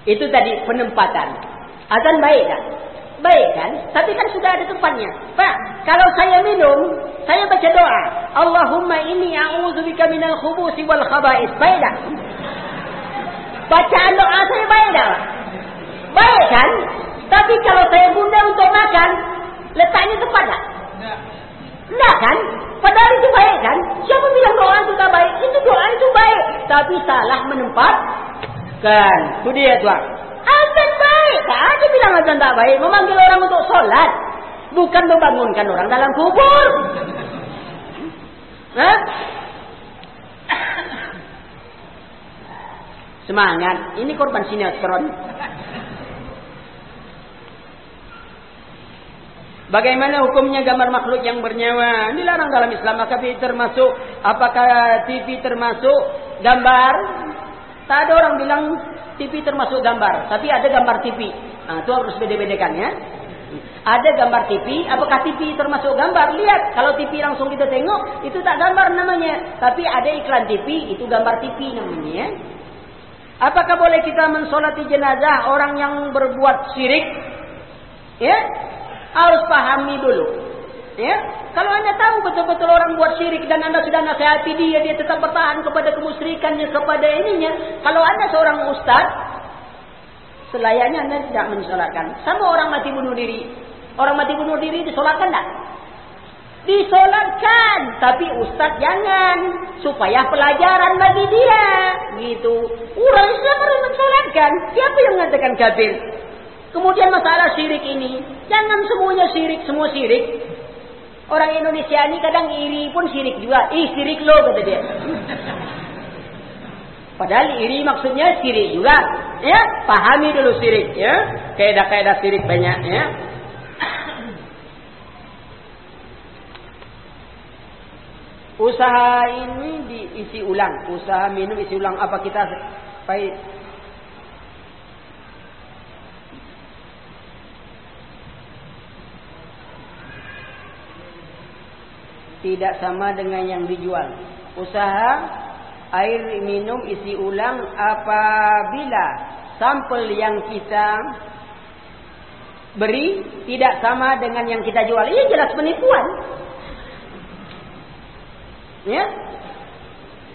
Itu tadi penempatan. Azan baik tak? Baik kan? Tapi kan sudah ada tempatnya. Pak, kalau saya minum, saya baca doa. Allahumma inni a'udzubika minal khubusi wal khaba'is. Baik tak? Bacaan doa saya baik tak? Baik kan? Tapi kalau saya guna untuk makan, letaknya tepat tak? Enggak kan? Padahal itu baik kan? Siapa bilang doa itu tak baik? Itu doa itu baik. Tapi salah menempat. Kan? Itu dia tuan. Azan baik. Tak ada bilang azan tak baik. Memanggil orang untuk solat. Bukan membangunkan orang dalam kubur. Hah? Semangat. Ini korban sinetron. Bagaimana hukumnya gambar makhluk yang bernyawa? Dilarang dalam Islam. Maka termasuk, apakah TV termasuk gambar? Tak ada orang bilang TV termasuk gambar. Tapi ada gambar TV. Nah, itu harus beda-bedakan ya. Ada gambar TV. Apakah TV termasuk gambar? Lihat. Kalau TV langsung kita tengok, itu tak gambar namanya. Tapi ada iklan TV, itu gambar TV namanya ya. Apakah boleh kita mensolati jenazah orang yang berbuat syirik? Ya, harus pahami dulu. Ya, kalau anda tahu betul-betul orang buat syirik dan anda sudah nasihati dia, dia tetap bertahan kepada kemusyrikannya, kepada ininya. Kalau anda seorang ustaz, selayaknya anda tidak mensolatkan. Sama orang mati bunuh diri. Orang mati bunuh diri disolatkan tak? Disolatkan. Tapi ustaz jangan. Supaya pelajaran bagi dia. Gitu. Orang Islam harus mensolatkan. Siapa yang mengatakan kafir? Kemudian masalah syirik ini. Jangan semuanya syirik, semua syirik. Orang Indonesia ini kadang iri pun syirik juga. Ih, syirik lo, kata dia. Padahal iri maksudnya syirik juga. Ya, pahami dulu syirik. Ya, kaedah-kaedah syirik banyak. Ya. Usaha ini diisi ulang. Usaha minum isi ulang. Apa kita baik tidak sama dengan yang dijual. Usaha air minum isi ulang apabila sampel yang kita beri tidak sama dengan yang kita jual. Ini jelas penipuan. Ya.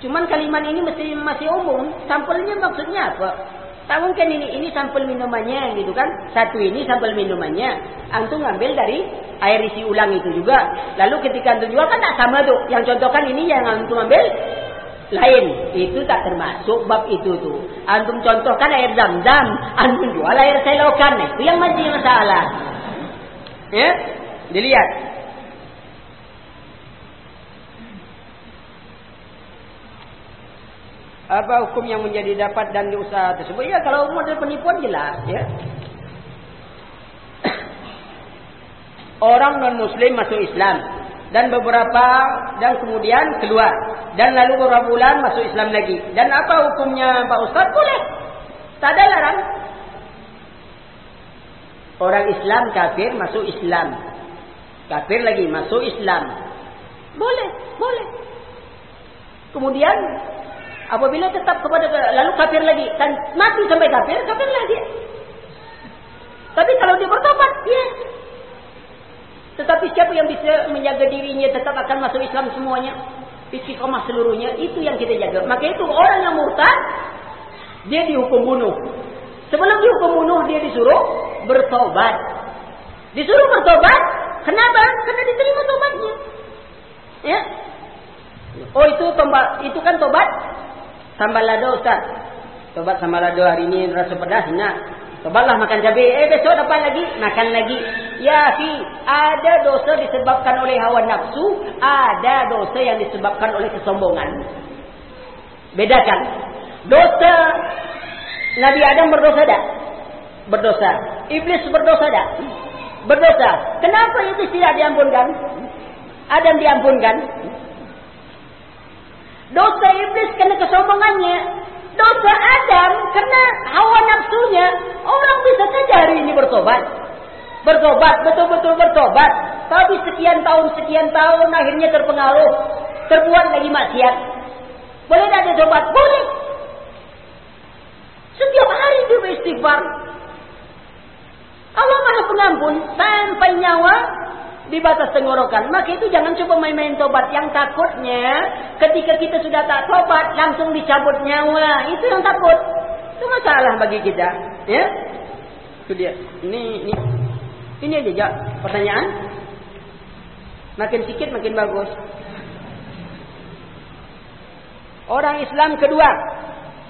Cuman kalimat ini masih masih umum. Sampelnya maksudnya apa? Tahu kan ini ini sampel minumannya gitu kan? Satu ini sampel minumannya. Antum ngambil dari air isi ulang itu juga. Lalu ketika antum jual kan tak sama tuh. Yang contohkan ini yang antum ambil lain. Itu tak termasuk bab itu tuh. Antum contohkan air zam-zam, antum jual air selokan. Itu yang masih masalah. Ya? Dilihat. Apa hukum yang menjadi dapat dan diusaha tersebut? Ya kalau model penipuan jelas ya. Orang non muslim masuk Islam dan beberapa dan kemudian keluar dan lalu beberapa bulan masuk Islam lagi. Dan apa hukumnya Pak Ustaz? Boleh. Tak ada larang. Orang Islam kafir masuk Islam. Kafir lagi masuk Islam. Boleh, boleh. Kemudian apabila tetap kepada lalu kafir lagi dan mati sampai kafir, kafir lagi. Tapi kalau dia bertobat, ya. Tetapi siapa yang bisa menjaga dirinya tetap akan masuk Islam semuanya? Istiqamah seluruhnya, itu yang kita jaga. Maka itu orang yang murtad, dia dihukum bunuh. Sebelum dihukum bunuh, dia disuruh bertobat. Disuruh bertobat, kenapa? Karena diterima tobatnya. Ya, Oh itu tobat, itu kan tobat sambal lado Ustaz. Tobat sambal lado hari ini rasa pedas nak. Tobatlah makan cabai. Eh besok dapat lagi makan lagi. Ya fi, ada dosa disebabkan oleh hawa nafsu, ada dosa yang disebabkan oleh kesombongan. Bedakan. Dosa Nabi Adam berdosa tak? Berdosa. Iblis berdosa tak? Berdosa. Kenapa itu tidak diampunkan? Adam diampunkan. Dosa iblis kerana kesombongannya. Dosa Adam kerana hawa nafsunya. Orang bisa saja hari ini bertobat. Bertobat, betul-betul bertobat. Tapi sekian tahun, sekian tahun akhirnya terpengaruh. Terbuat lagi maksiat. Boleh tak dia tobat? Boleh. Setiap hari dia beristighfar. Allah maha pengampun sampai nyawa di batas tenggorokan. Maka itu jangan coba main-main tobat. Yang takutnya ketika kita sudah tak tobat langsung dicabut nyawa. Itu yang takut. Itu masalah bagi kita. Ya? Itu dia. Ini ini ini aja jak pertanyaan. Makin sikit makin bagus. Orang Islam kedua.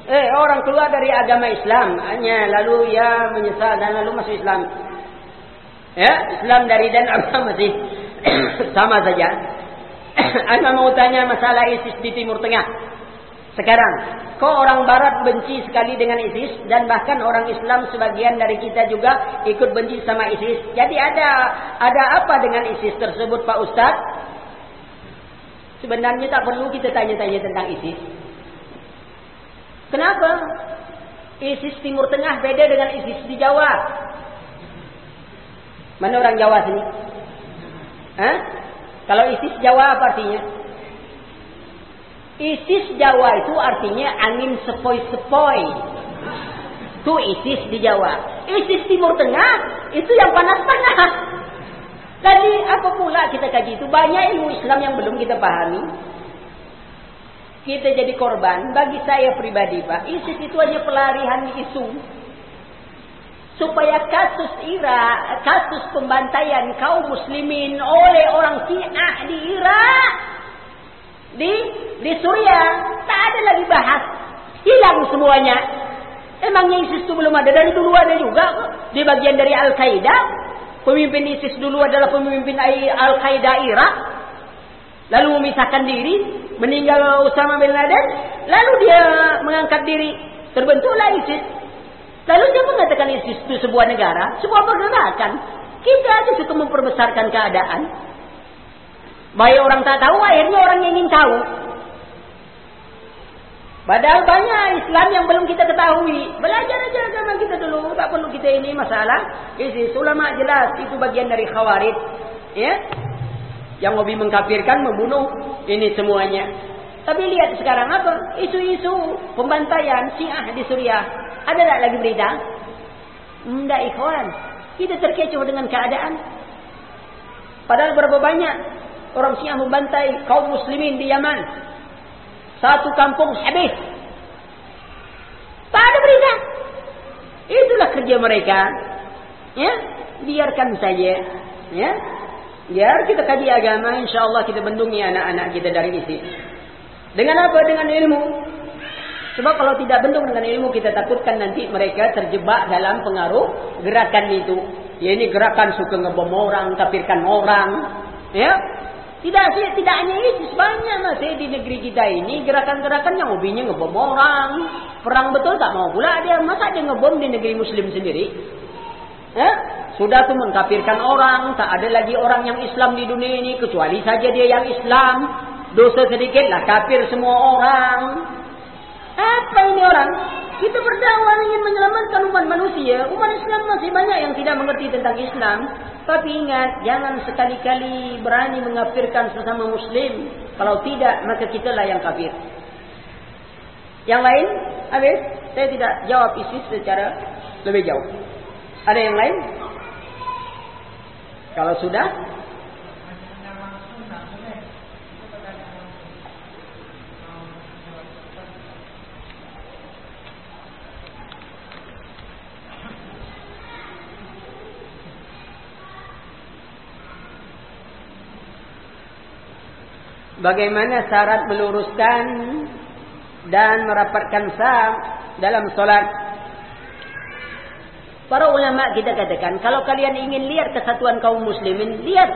Eh, orang keluar dari agama Islam hanya lalu ia menyesal dan lalu masuk Islam. Ya, Islam dari dan apa masih sama saja. Anda mau tanya masalah ISIS di Timur Tengah. Sekarang, kok orang Barat benci sekali dengan ISIS dan bahkan orang Islam sebagian dari kita juga ikut benci sama ISIS. Jadi ada ada apa dengan ISIS tersebut Pak Ustaz? Sebenarnya tak perlu kita tanya-tanya tentang ISIS. Kenapa? ISIS Timur Tengah beda dengan ISIS di Jawa. Mana orang Jawa sini? Hah? Kalau ISIS Jawa apa artinya? ISIS Jawa itu artinya angin sepoi-sepoi. Itu ISIS di Jawa. ISIS Timur Tengah itu yang panas-panas. Jadi apa pula kita kaji itu? Banyak ilmu Islam yang belum kita pahami. Kita jadi korban. Bagi saya pribadi Pak. ISIS itu hanya pelarian isu supaya kasus Irak, kasus pembantaian kaum muslimin oleh orang Syiah di Irak di di Suriah tak ada lagi bahas. Hilang semuanya. Emangnya ISIS itu belum ada dari dulu ada juga di bagian dari Al-Qaeda. Pemimpin ISIS dulu adalah pemimpin Al-Qaeda Irak. Lalu memisahkan diri, meninggal Osama bin Laden, lalu dia mengangkat diri, terbentuklah ISIS. Lalu dia mengatakan itu sebuah negara, sebuah pergerakan. Kita aja suka memperbesarkan keadaan. Baik orang tak tahu, akhirnya orang yang ingin tahu. Padahal banyak Islam yang belum kita ketahui. Belajar aja agama kita dulu. Tak perlu kita ini masalah. ISIS, ulama jelas. Itu bagian dari khawarid. Ya? Yang lebih mengkafirkan, membunuh. Ini semuanya. Tapi lihat sekarang apa? Isu-isu pembantaian syiah di Suriah. Ada tak lagi berita? Tidak ikhwan. Kita terkecoh dengan keadaan. Padahal berapa banyak orang Syiah membantai kaum muslimin di Yaman. Satu kampung habis. Tak ada berita. Itulah kerja mereka. Ya, biarkan saja. Ya, biar kita kaji agama. Insya Allah kita bendungi anak-anak kita dari isi. Dengan apa? Dengan ilmu. Sebab kalau tidak bendung dengan ilmu kita takutkan nanti mereka terjebak dalam pengaruh gerakan itu. Ya ini gerakan suka ngebom orang, kafirkan orang. Ya. Tidak tidak hanya ISIS, banyak masih di negeri kita ini gerakan-gerakan yang hobinya ngebom orang. Perang betul tak mau pula dia. Masa dia ngebom di negeri muslim sendiri? Eh? Sudah tu mengkafirkan orang. Tak ada lagi orang yang Islam di dunia ini. Kecuali saja dia yang Islam. Dosa sedikit lah kafir semua orang. Apa ini orang? Kita berdakwah ingin menyelamatkan umat manusia. Umat Islam masih banyak yang tidak mengerti tentang Islam. Tapi ingat, jangan sekali-kali berani mengafirkan sesama muslim. Kalau tidak, maka kitalah yang kafir. Yang lain, habis. Saya tidak jawab ISIS secara lebih jauh. Ada yang lain? Kalau sudah, bagaimana syarat meluruskan dan merapatkan sah dalam solat. Para ulama kita katakan, kalau kalian ingin lihat kesatuan kaum muslimin, lihat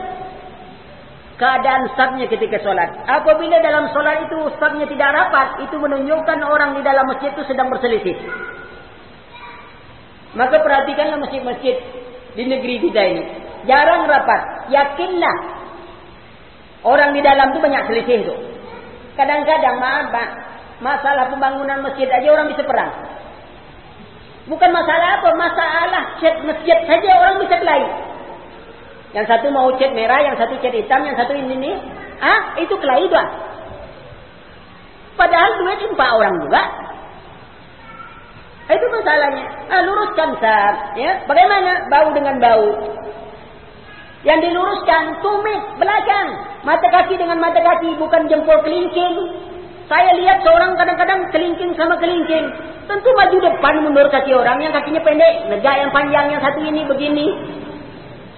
keadaan sahnya ketika solat. Apabila dalam solat itu sahnya tidak rapat, itu menunjukkan orang di dalam masjid itu sedang berselisih. Maka perhatikanlah masjid-masjid di negeri kita ini. Jarang rapat. Yakinlah Orang di dalam tu banyak selisih tu. Kadang-kadang maaf masalah pembangunan masjid aja orang bisa perang. Bukan masalah apa, masalah cat masjid saja orang bisa kelahi. Yang satu mau cat merah, yang satu cat hitam, yang satu ini ni, ah itu kelahi tu. Padahal dua jumpa orang juga. Itu masalahnya. Ah, luruskan sah. Ya, bagaimana bau dengan bau? Yang diluruskan tumit belakang. Mata kaki dengan mata kaki bukan jempol kelingking. Saya lihat seorang kadang-kadang kelingking sama kelingking. Tentu maju depan mundur kaki orang yang kakinya pendek. Negak yang panjang yang satu ini begini.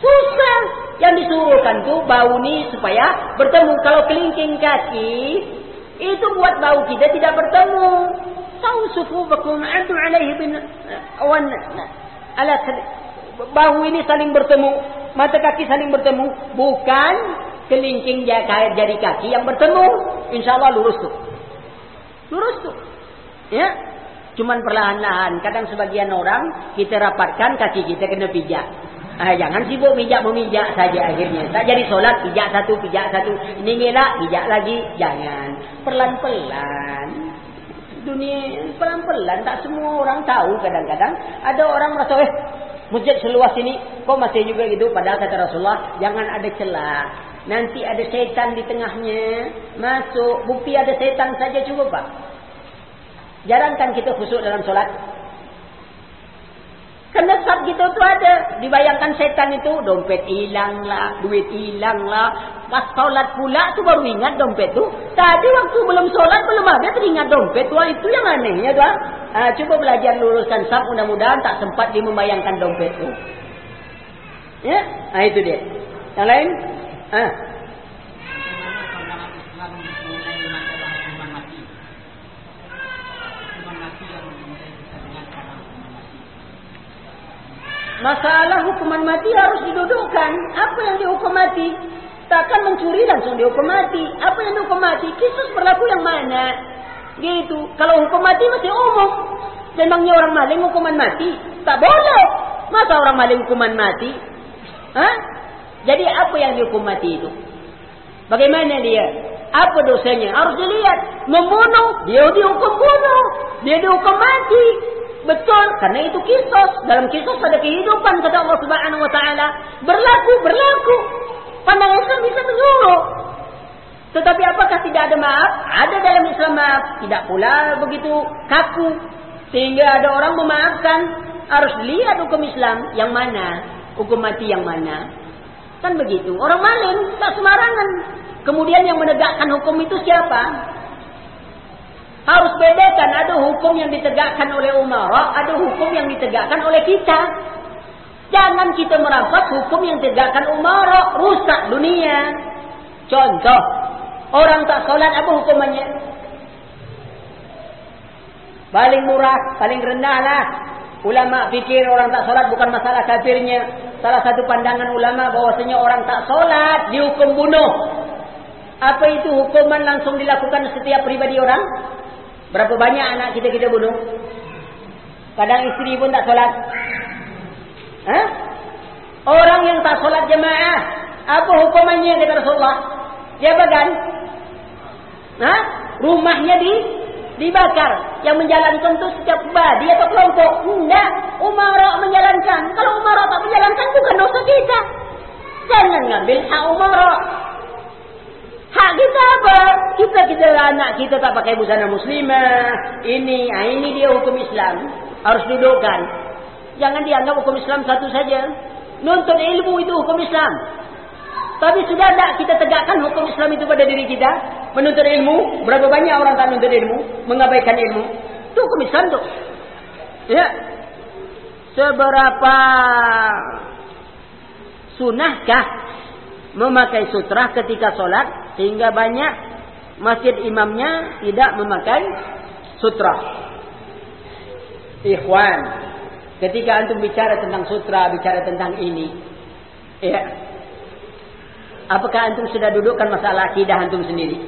Susah. Yang disuruhkan tu bau ni supaya bertemu. Kalau kelingking kaki. Itu buat bau kita tidak bertemu. Tahu sufufakum antum alaihi bin awan ala bahu ini saling bertemu, mata kaki saling bertemu, bukan kelingking jari kaki yang bertemu. InsyaAllah lurus tu. Lurus tu. Ya. Cuman perlahan-lahan. Kadang sebagian orang kita rapatkan kaki kita kena pijak. Ah, jangan sibuk pijak memijak saja akhirnya. Tak jadi solat pijak satu, pijak satu. Ini ngelak, pijak lagi. Jangan. Pelan-pelan. Dunia pelan-pelan. Tak semua orang tahu kadang-kadang. Ada orang merasa, eh Masjid seluas ini kok masih juga gitu padahal kata Rasulullah jangan ada celah. Nanti ada setan di tengahnya masuk. Bukti ada setan saja cukup Pak. Jarangkan kita khusyuk dalam solat. Karena saat kita tu ada. Dibayangkan setan itu. Dompet hilang lah. Duit hilang lah. Pas solat pula tu baru ingat dompet tu. Tadi waktu belum solat belum ada teringat dompet tu. Itu yang anehnya tu. Ha, cuba belajar luruskan sab. Mudah-mudahan tak sempat dia membayangkan dompet tu. Ya. Ha, itu dia. Yang lain. Ha. Masalah hukuman mati harus didudukkan. Apa yang dihukum mati? Takkan mencuri langsung dihukum mati. Apa yang dihukum mati? Kisus berlaku yang mana? Gitu. Kalau hukum mati masih umum. Memangnya orang maling hukuman mati? Tak boleh. Masa orang maling hukuman mati? Hah? Jadi apa yang dihukum mati itu? Bagaimana dia? Apa dosanya? Harus dilihat. Membunuh. Dia dihukum bunuh. Dia dihukum mati. Betul, karena itu kisos. Dalam kisos ada kehidupan kata Allah Subhanahu wa taala. Berlaku, berlaku. Pandangan Islam bisa menyuruh. Tetapi apakah tidak ada maaf? Ada dalam Islam maaf. Tidak pula begitu kaku. Sehingga ada orang memaafkan. Harus lihat hukum Islam yang mana. Hukum mati yang mana. Kan begitu. Orang maling tak sembarangan. Kemudian yang menegakkan hukum itu siapa? Harus bedakan ada hukum yang ditegakkan oleh umara, ada hukum yang ditegakkan oleh kita. Jangan kita merampas hukum yang ditegakkan umara, rusak dunia. Contoh, orang tak solat apa hukumannya? Paling murah, paling rendah lah. Ulama fikir orang tak solat bukan masalah kafirnya. Salah satu pandangan ulama bahwasanya orang tak solat dihukum bunuh. Apa itu hukuman langsung dilakukan setiap pribadi orang? Berapa banyak anak kita kita bunuh? Kadang istri pun tak solat. Hah? Orang yang tak solat jemaah, apa hukumannya kata Rasulullah? Dia bagan. Hah? Rumahnya di dibakar. Yang menjalankan itu setiap badi atau kelompok. Tidak. Umar menjalankan. Kalau Umar tak menjalankan bukan dosa kita. Jangan ngambil hak Umar. Hak kita apa? Kita kita anak kita tak pakai busana muslimah. Ini, ah ini dia hukum Islam. Harus dudukkan. Jangan dianggap hukum Islam satu saja. Nuntut ilmu itu hukum Islam. Tapi sudah tak kita tegakkan hukum Islam itu pada diri kita? Menuntut ilmu. Berapa banyak orang tak menuntut ilmu? Mengabaikan ilmu. Itu hukum Islam tu. Ya. Seberapa sunahkah memakai sutra ketika solat sehingga banyak masjid imamnya tidak memakai sutra. Ikhwan, ketika antum bicara tentang sutra, bicara tentang ini, ya, Apakah antum sudah dudukkan masalah akidah antum sendiri?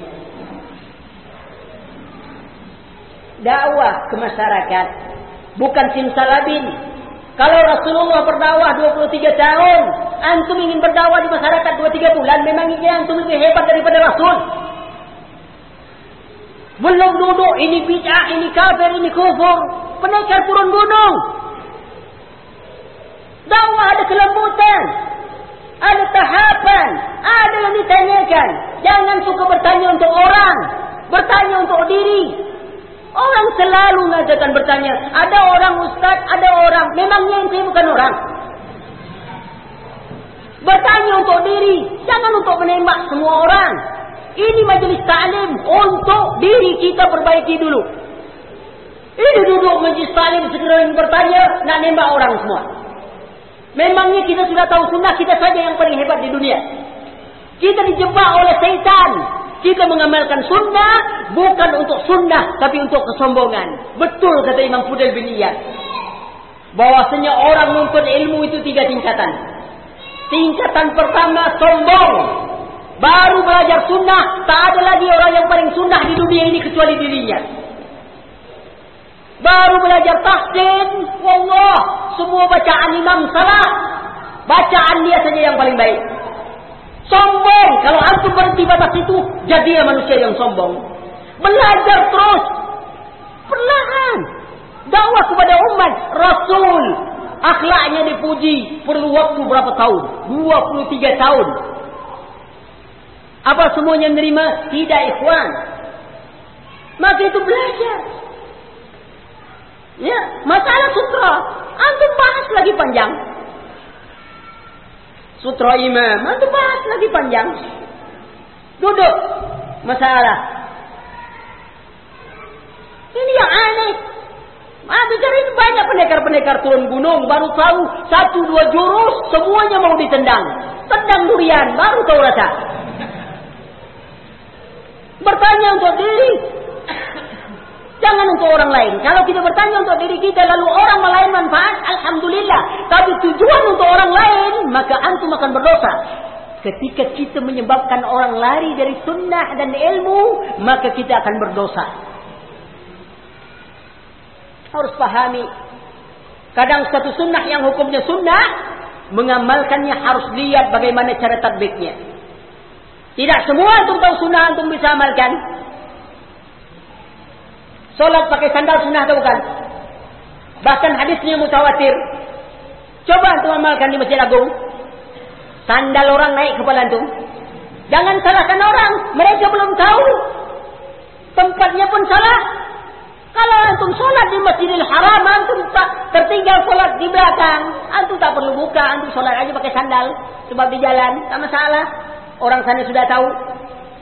Dakwah ke masyarakat bukan simsalabin. Kalau Rasulullah berdakwah 23 tahun, antum ingin berdakwah di masyarakat 2-3 bulan, memang ingin antum lebih hebat daripada Rasul. Belum duduk, ini bid'ah, ini kafir, ini kufur. Penekar turun gunung. Dakwah ada kelembutan. Ada tahapan. Ada yang ditanyakan. Jangan suka bertanya untuk orang. Bertanya untuk diri. Orang selalu mengatakan bertanya. Ada orang ustaz, ada orang. Memangnya yang bukan orang. Bertanya untuk diri. Jangan untuk menembak semua orang. Ini majlis ta'lim untuk diri kita perbaiki dulu. Ini duduk majlis ta'lim segera bertanya. Nak nembak orang semua. Memangnya kita sudah tahu sunnah kita saja yang paling hebat di dunia. Kita dijebak oleh syaitan. Kita mengamalkan sunnah bukan untuk sunnah tapi untuk kesombongan. Betul kata Imam Fudel bin Iyad. Bahwasanya orang menuntut ilmu itu tiga tingkatan. Tingkatan pertama sombong. Baru belajar sunnah, tak ada lagi orang yang paling sunnah di dunia ini kecuali dirinya. Baru belajar tahsin, wallah, semua bacaan imam salah. Bacaan dia saja yang paling baik. Sombong, kalau aku berhenti batas itu, jadi manusia yang sombong. Belajar terus, perlahan. Dakwah kepada umat, Rasul. Akhlaknya dipuji, perlu waktu berapa tahun? 23 tahun. Apa semuanya menerima? Tidak ikhwan. Maka itu belajar. Ya, masalah sutra. Antum bahas lagi panjang. Sutra imam. Antum bahas lagi panjang. Duduk. Masalah. Ini yang aneh. Bicara ini banyak pendekar-pendekar turun gunung. Baru tahu satu dua jurus. Semuanya mau ditendang. Tendang durian. Baru tahu rasa. Bertanya untuk diri. Jangan untuk orang lain. Kalau kita bertanya untuk diri kita lalu orang lain manfaat, Alhamdulillah. Tapi tujuan untuk orang lain, maka antum akan berdosa. Ketika kita menyebabkan orang lari dari sunnah dan ilmu, maka kita akan berdosa. Harus pahami. Kadang satu sunnah yang hukumnya sunnah, mengamalkannya harus lihat bagaimana cara tadbiknya. Tidak semua antum tahu sunnah antum bisa amalkan. Solat pakai sandal sunnah atau bukan? Bahkan hadisnya mutawatir. Coba antum amalkan di Masjid Agung. Sandal orang naik kepala antum. Jangan salahkan orang. Mereka belum tahu. Tempatnya pun salah. Kalau antum solat di Masjidil Haram, antum tak tertinggal solat di belakang. Antum tak perlu buka, antum solat aja pakai sandal. Sebab di jalan, tak masalah. Orang sana sudah tahu.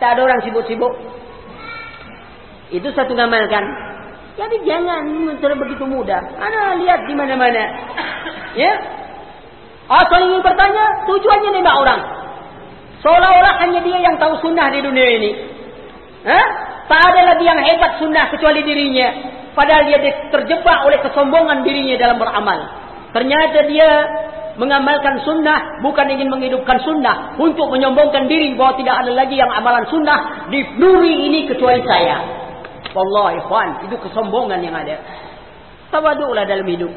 Tak ada orang sibuk-sibuk. Itu satu ngamalkan. Jadi jangan mencari begitu mudah. Ana lihat di mana-mana. Ya. Asal ingin bertanya, tujuannya nembak orang. Seolah-olah hanya dia yang tahu sunnah di dunia ini. Hah? Tak ada lagi yang hebat sunnah kecuali dirinya. Padahal dia terjebak oleh kesombongan dirinya dalam beramal. Ternyata dia mengamalkan sunnah bukan ingin menghidupkan sunnah untuk menyombongkan diri bahwa tidak ada lagi yang amalan sunnah di nuri ini kecuali saya. Wallahi ikhwan, itu kesombongan yang ada. Tawaduklah dalam hidup.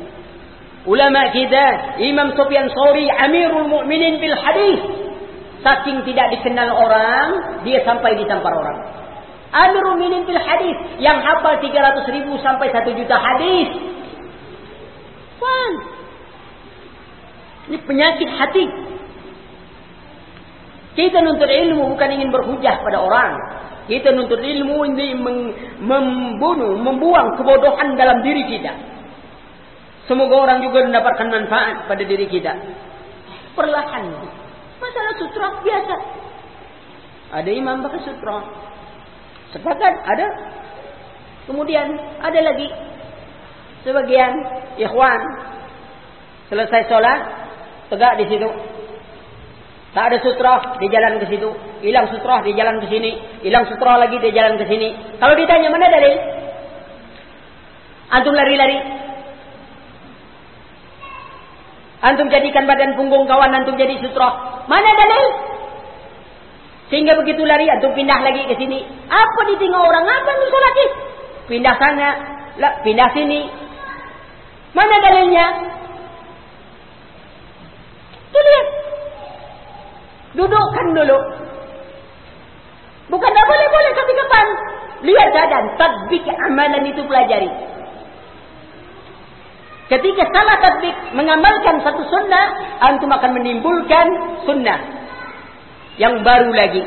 Ulama kita, Imam Sufyan Sauri, Amirul Mukminin bil hadis. Saking tidak dikenal orang, dia sampai ditampar orang. Amirul Mukminin bil hadis yang hafal 300 ribu sampai 1 juta hadis. Fun. Ini penyakit hati. Kita nuntut ilmu bukan ingin berhujah pada orang. Kita nuntut ilmu ini membunuh, membuang kebodohan dalam diri kita. Semoga orang juga mendapatkan manfaat pada diri kita. Perlahan. Masalah sutra biasa. Ada imam pakai sutra. Sepakat? Ada. Kemudian ada lagi sebagian ikhwan selesai solat tegak di situ tak ada sutra di jalan ke situ. Hilang sutra di jalan ke sini. Hilang sutra lagi di jalan ke sini. Kalau ditanya mana dalil? Antum lari-lari. Antum jadikan badan punggung kawan antum jadi sutra mana dalil? Sehingga begitu lari antum pindah lagi ke sini. Apa ditinggal orang? Apa antum solat pindah sana. Lah pindah sini. Mana dalilnya? Tuh lihat. Dudukkan dulu. Bukan tak boleh, boleh. Tapi kapan? Lihat keadaan. Tadbik amalan itu pelajari. Ketika salah tadbik mengamalkan satu sunnah, antum akan menimbulkan sunnah. Yang baru lagi.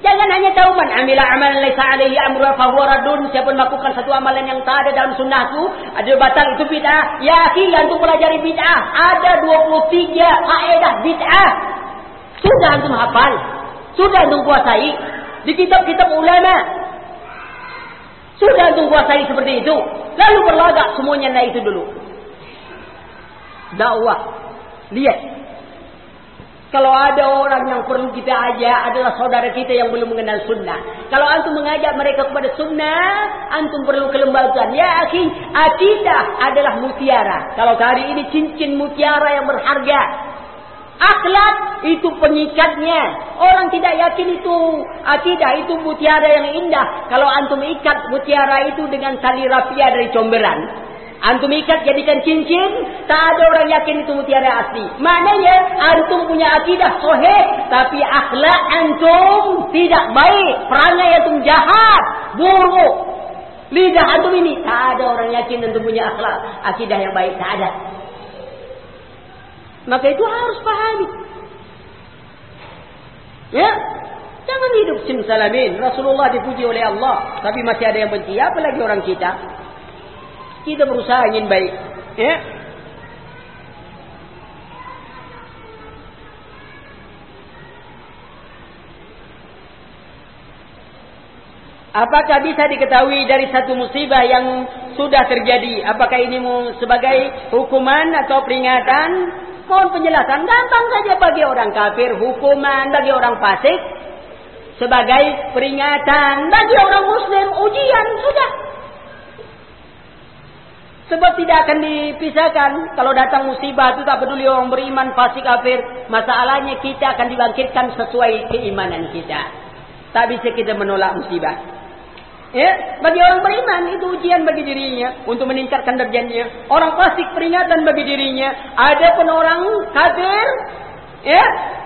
Jangan hanya tahu man amila amalan laisa alaihi amru fa huwa radun. Siapa melakukan satu amalan yang tak ada dalam sunnahku, ada batal itu bid'ah. Ya akhi, antum pelajari bid'ah. Ada 23 kaedah bid'ah. Sudah antum hafal. Sudah antum kuasai di kitab-kitab ulama. Sudah antum kuasai seperti itu. Lalu berlagak semuanya naik itu dulu. Dakwah. Lihat kalau ada orang yang perlu kita ajak adalah saudara kita yang belum mengenal sunnah. Kalau antum mengajak mereka kepada sunnah, antum perlu kelembagaan. Ya akhi, akidah adalah mutiara. Kalau hari ini cincin mutiara yang berharga. Akhlak itu pengikatnya. Orang tidak yakin itu akidah, itu mutiara yang indah. Kalau antum ikat mutiara itu dengan tali rapia dari comberan. Antum ikat jadikan cincin, tak ada orang yakin itu mutiara asli. Maknanya antum punya akidah sahih, tapi akhlak antum tidak baik. Perangai antum jahat, buruk. Lidah antum ini tak ada orang yakin antum punya akhlak, akidah yang baik tak ada. Maka itu harus pahami. Ya, jangan hidup simsalamin. Rasulullah dipuji oleh Allah, tapi masih ada yang benci. Apalagi orang kita? Kita berusaha ingin baik. Ya. Apakah bisa diketahui dari satu musibah yang sudah terjadi? Apakah ini sebagai hukuman atau peringatan? Mohon penjelasan. Gampang saja bagi orang kafir. Hukuman bagi orang fasik. Sebagai peringatan. Bagi orang muslim. Ujian. Sudah. Sebab tidak akan dipisahkan. Kalau datang musibah itu tak peduli orang beriman, fasik, kafir. Masalahnya kita akan dibangkitkan sesuai keimanan kita. Tak bisa kita menolak musibah. Ya, bagi orang beriman itu ujian bagi dirinya untuk meningkatkan derajatnya. Orang fasik peringatan bagi dirinya. Ada pun orang kafir, ya,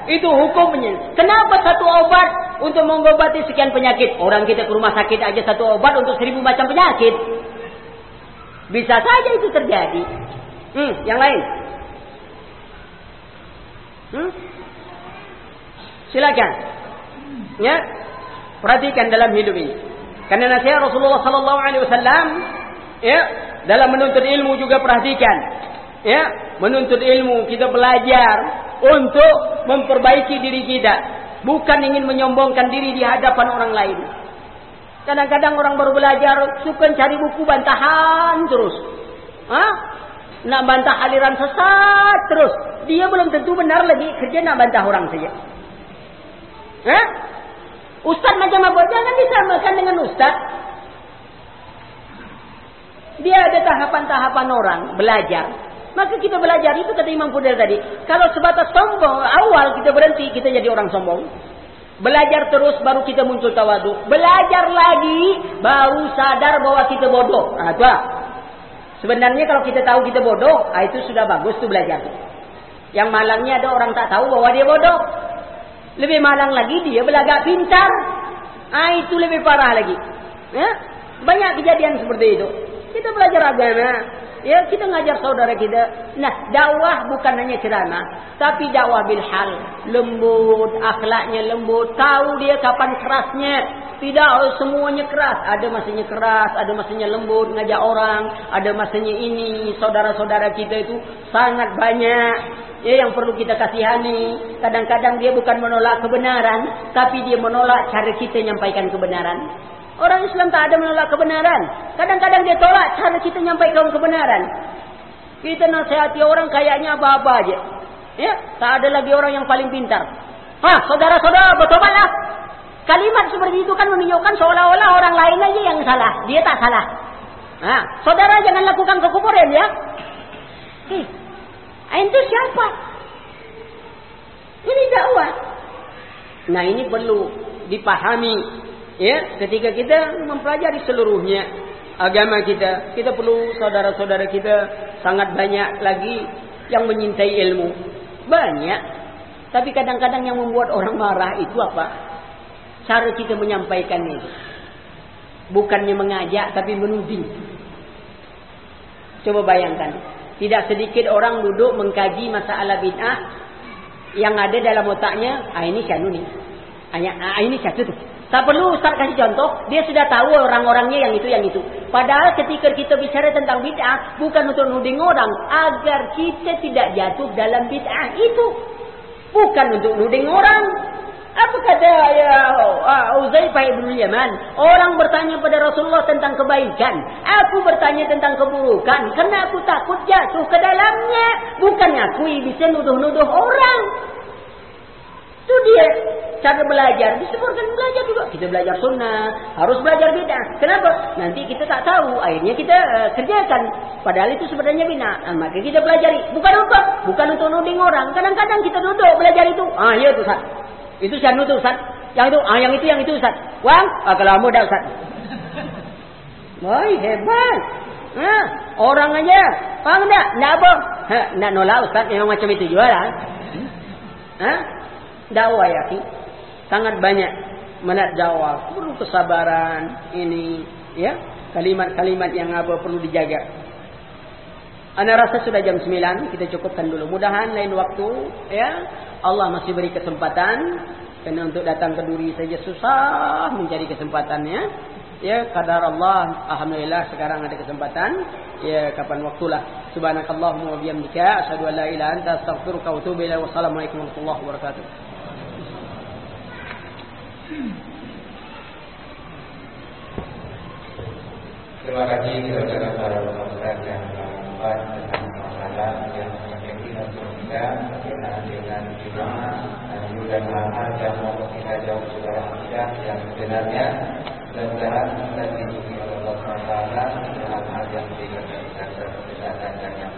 itu hukumnya. Kenapa satu obat untuk mengobati sekian penyakit? Orang kita ke rumah sakit aja satu obat untuk seribu macam penyakit. Bisa saja itu terjadi. Hmm, yang lain. Hmm? Silakan. Ya. Perhatikan dalam hidup ini. Karena nasihat Rasulullah sallallahu alaihi wasallam ya, dalam menuntut ilmu juga perhatikan. Ya, menuntut ilmu kita belajar untuk memperbaiki diri kita, bukan ingin menyombongkan diri di hadapan orang lain. Kadang-kadang orang baru belajar suka cari buku bantahan terus. Hah? Nak bantah aliran sesat terus. Dia belum tentu benar lagi kerja nak bantah orang saja. Hah? Ustaz macam apa? Jangan disamakan dengan ustaz. Dia ada tahapan-tahapan orang belajar. Maka kita belajar itu kata Imam Fudel tadi. Kalau sebatas sombong, awal kita berhenti, kita jadi orang sombong. Belajar terus baru kita muncul tawadu. Belajar lagi baru sadar bahwa kita bodoh. Nah, itu Sebenarnya kalau kita tahu kita bodoh, ah, itu sudah bagus tuh belajar. Yang malangnya ada orang tak tahu bahwa dia bodoh. Lebih malang lagi dia belagak pintar. Ah itu lebih parah lagi. Ya? Banyak kejadian seperti itu. Kita belajar agama, Ya, kita ngajar saudara kita. Nah, dakwah bukan hanya ceramah, tapi dakwah bil hal, lembut, akhlaknya lembut, tahu dia kapan kerasnya. Tidak semuanya keras, ada masanya keras, ada masanya lembut ngajak orang, ada masanya ini. Saudara-saudara kita itu sangat banyak ya yang perlu kita kasihani. Kadang-kadang dia bukan menolak kebenaran, tapi dia menolak cara kita menyampaikan kebenaran. Orang Islam tak ada menolak kebenaran. Kadang-kadang dia tolak cara kita nyampaikan kebenaran. Kita nasihati orang kayaknya apa-apa aja. Ya, tak ada lagi orang yang paling pintar. Ha, saudara-saudara, bertobatlah. Kalimat seperti itu kan menunjukkan seolah-olah orang lain aja yang salah. Dia tak salah. Ha, saudara jangan lakukan kekufuran ya. Eh, itu siapa? Ini dakwah. Nah, ini perlu dipahami Ya, ketika kita mempelajari seluruhnya agama kita, kita perlu saudara-saudara kita sangat banyak lagi yang menyintai ilmu. Banyak. Tapi kadang-kadang yang membuat orang marah itu apa? Cara kita menyampaikan itu. Bukannya mengajak tapi menuding. Coba bayangkan. Tidak sedikit orang duduk mengkaji masalah bid'ah yang ada dalam otaknya, ah ini syanu ni. Ah ini satu tu. Tak perlu Ustaz kasih contoh. Dia sudah tahu orang-orangnya yang itu, yang itu. Padahal ketika kita bicara tentang bid'ah. Bukan untuk nuding orang. Agar kita tidak jatuh dalam bid'ah itu. Bukan untuk nuding orang. Apa kata ya, uh, Uzaifah ibn Yaman? Orang bertanya pada Rasulullah tentang kebaikan. Aku bertanya tentang keburukan. Karena aku takut jatuh ke dalamnya. Bukannya aku bisa nuduh-nuduh orang. Itu dia cara belajar. Disebutkan belajar juga. Kita belajar sunnah. Harus belajar bid'ah. Kenapa? Nanti kita tak tahu. Akhirnya kita uh, kerjakan. Padahal itu sebenarnya bid'ah. Nah, maka kita pelajari. Bukan untuk Bukan untuk nuding orang. Kadang-kadang kita duduk belajar itu. Ah, ya itu Ustaz. Itu saya nuduh Ustaz. Yang itu, ah, yang itu, yang itu Ustaz. Wang? Ah, kalau kamu dah Ustaz. Woi, hebat. Ha, orang aja. Faham tak? Nak apa? Ha, nak nolak Ustaz memang macam itu juga lah. Ha? Dakwah ya, sangat banyak menat jawab perlu kesabaran ini ya kalimat-kalimat yang apa perlu dijaga. Ana rasa sudah jam 9 kita cukupkan dulu. Mudahan lain waktu ya Allah masih beri kesempatan. Karena untuk datang ke duri saja susah mencari kesempatannya ya. Kadar Allah alhamdulillah sekarang ada kesempatan. Ya kapan waktulah. Subhanakallahumma wa bihamdika asyhadu an la ilaha anta astaghfiruka wa atubu ilaik. Wassalamualaikum warahmatullahi wabarakatuh Terima kasih kepada para ustaz yang telah tentang masalah yang untuk kita berkenaan dengan jemaah dan juga hal-hal yang mau kita jauh secara akidah yang sebenarnya dan mudahan kita dilindungi oleh Allah SWT dalam hal yang diberikan kesehatan dan yang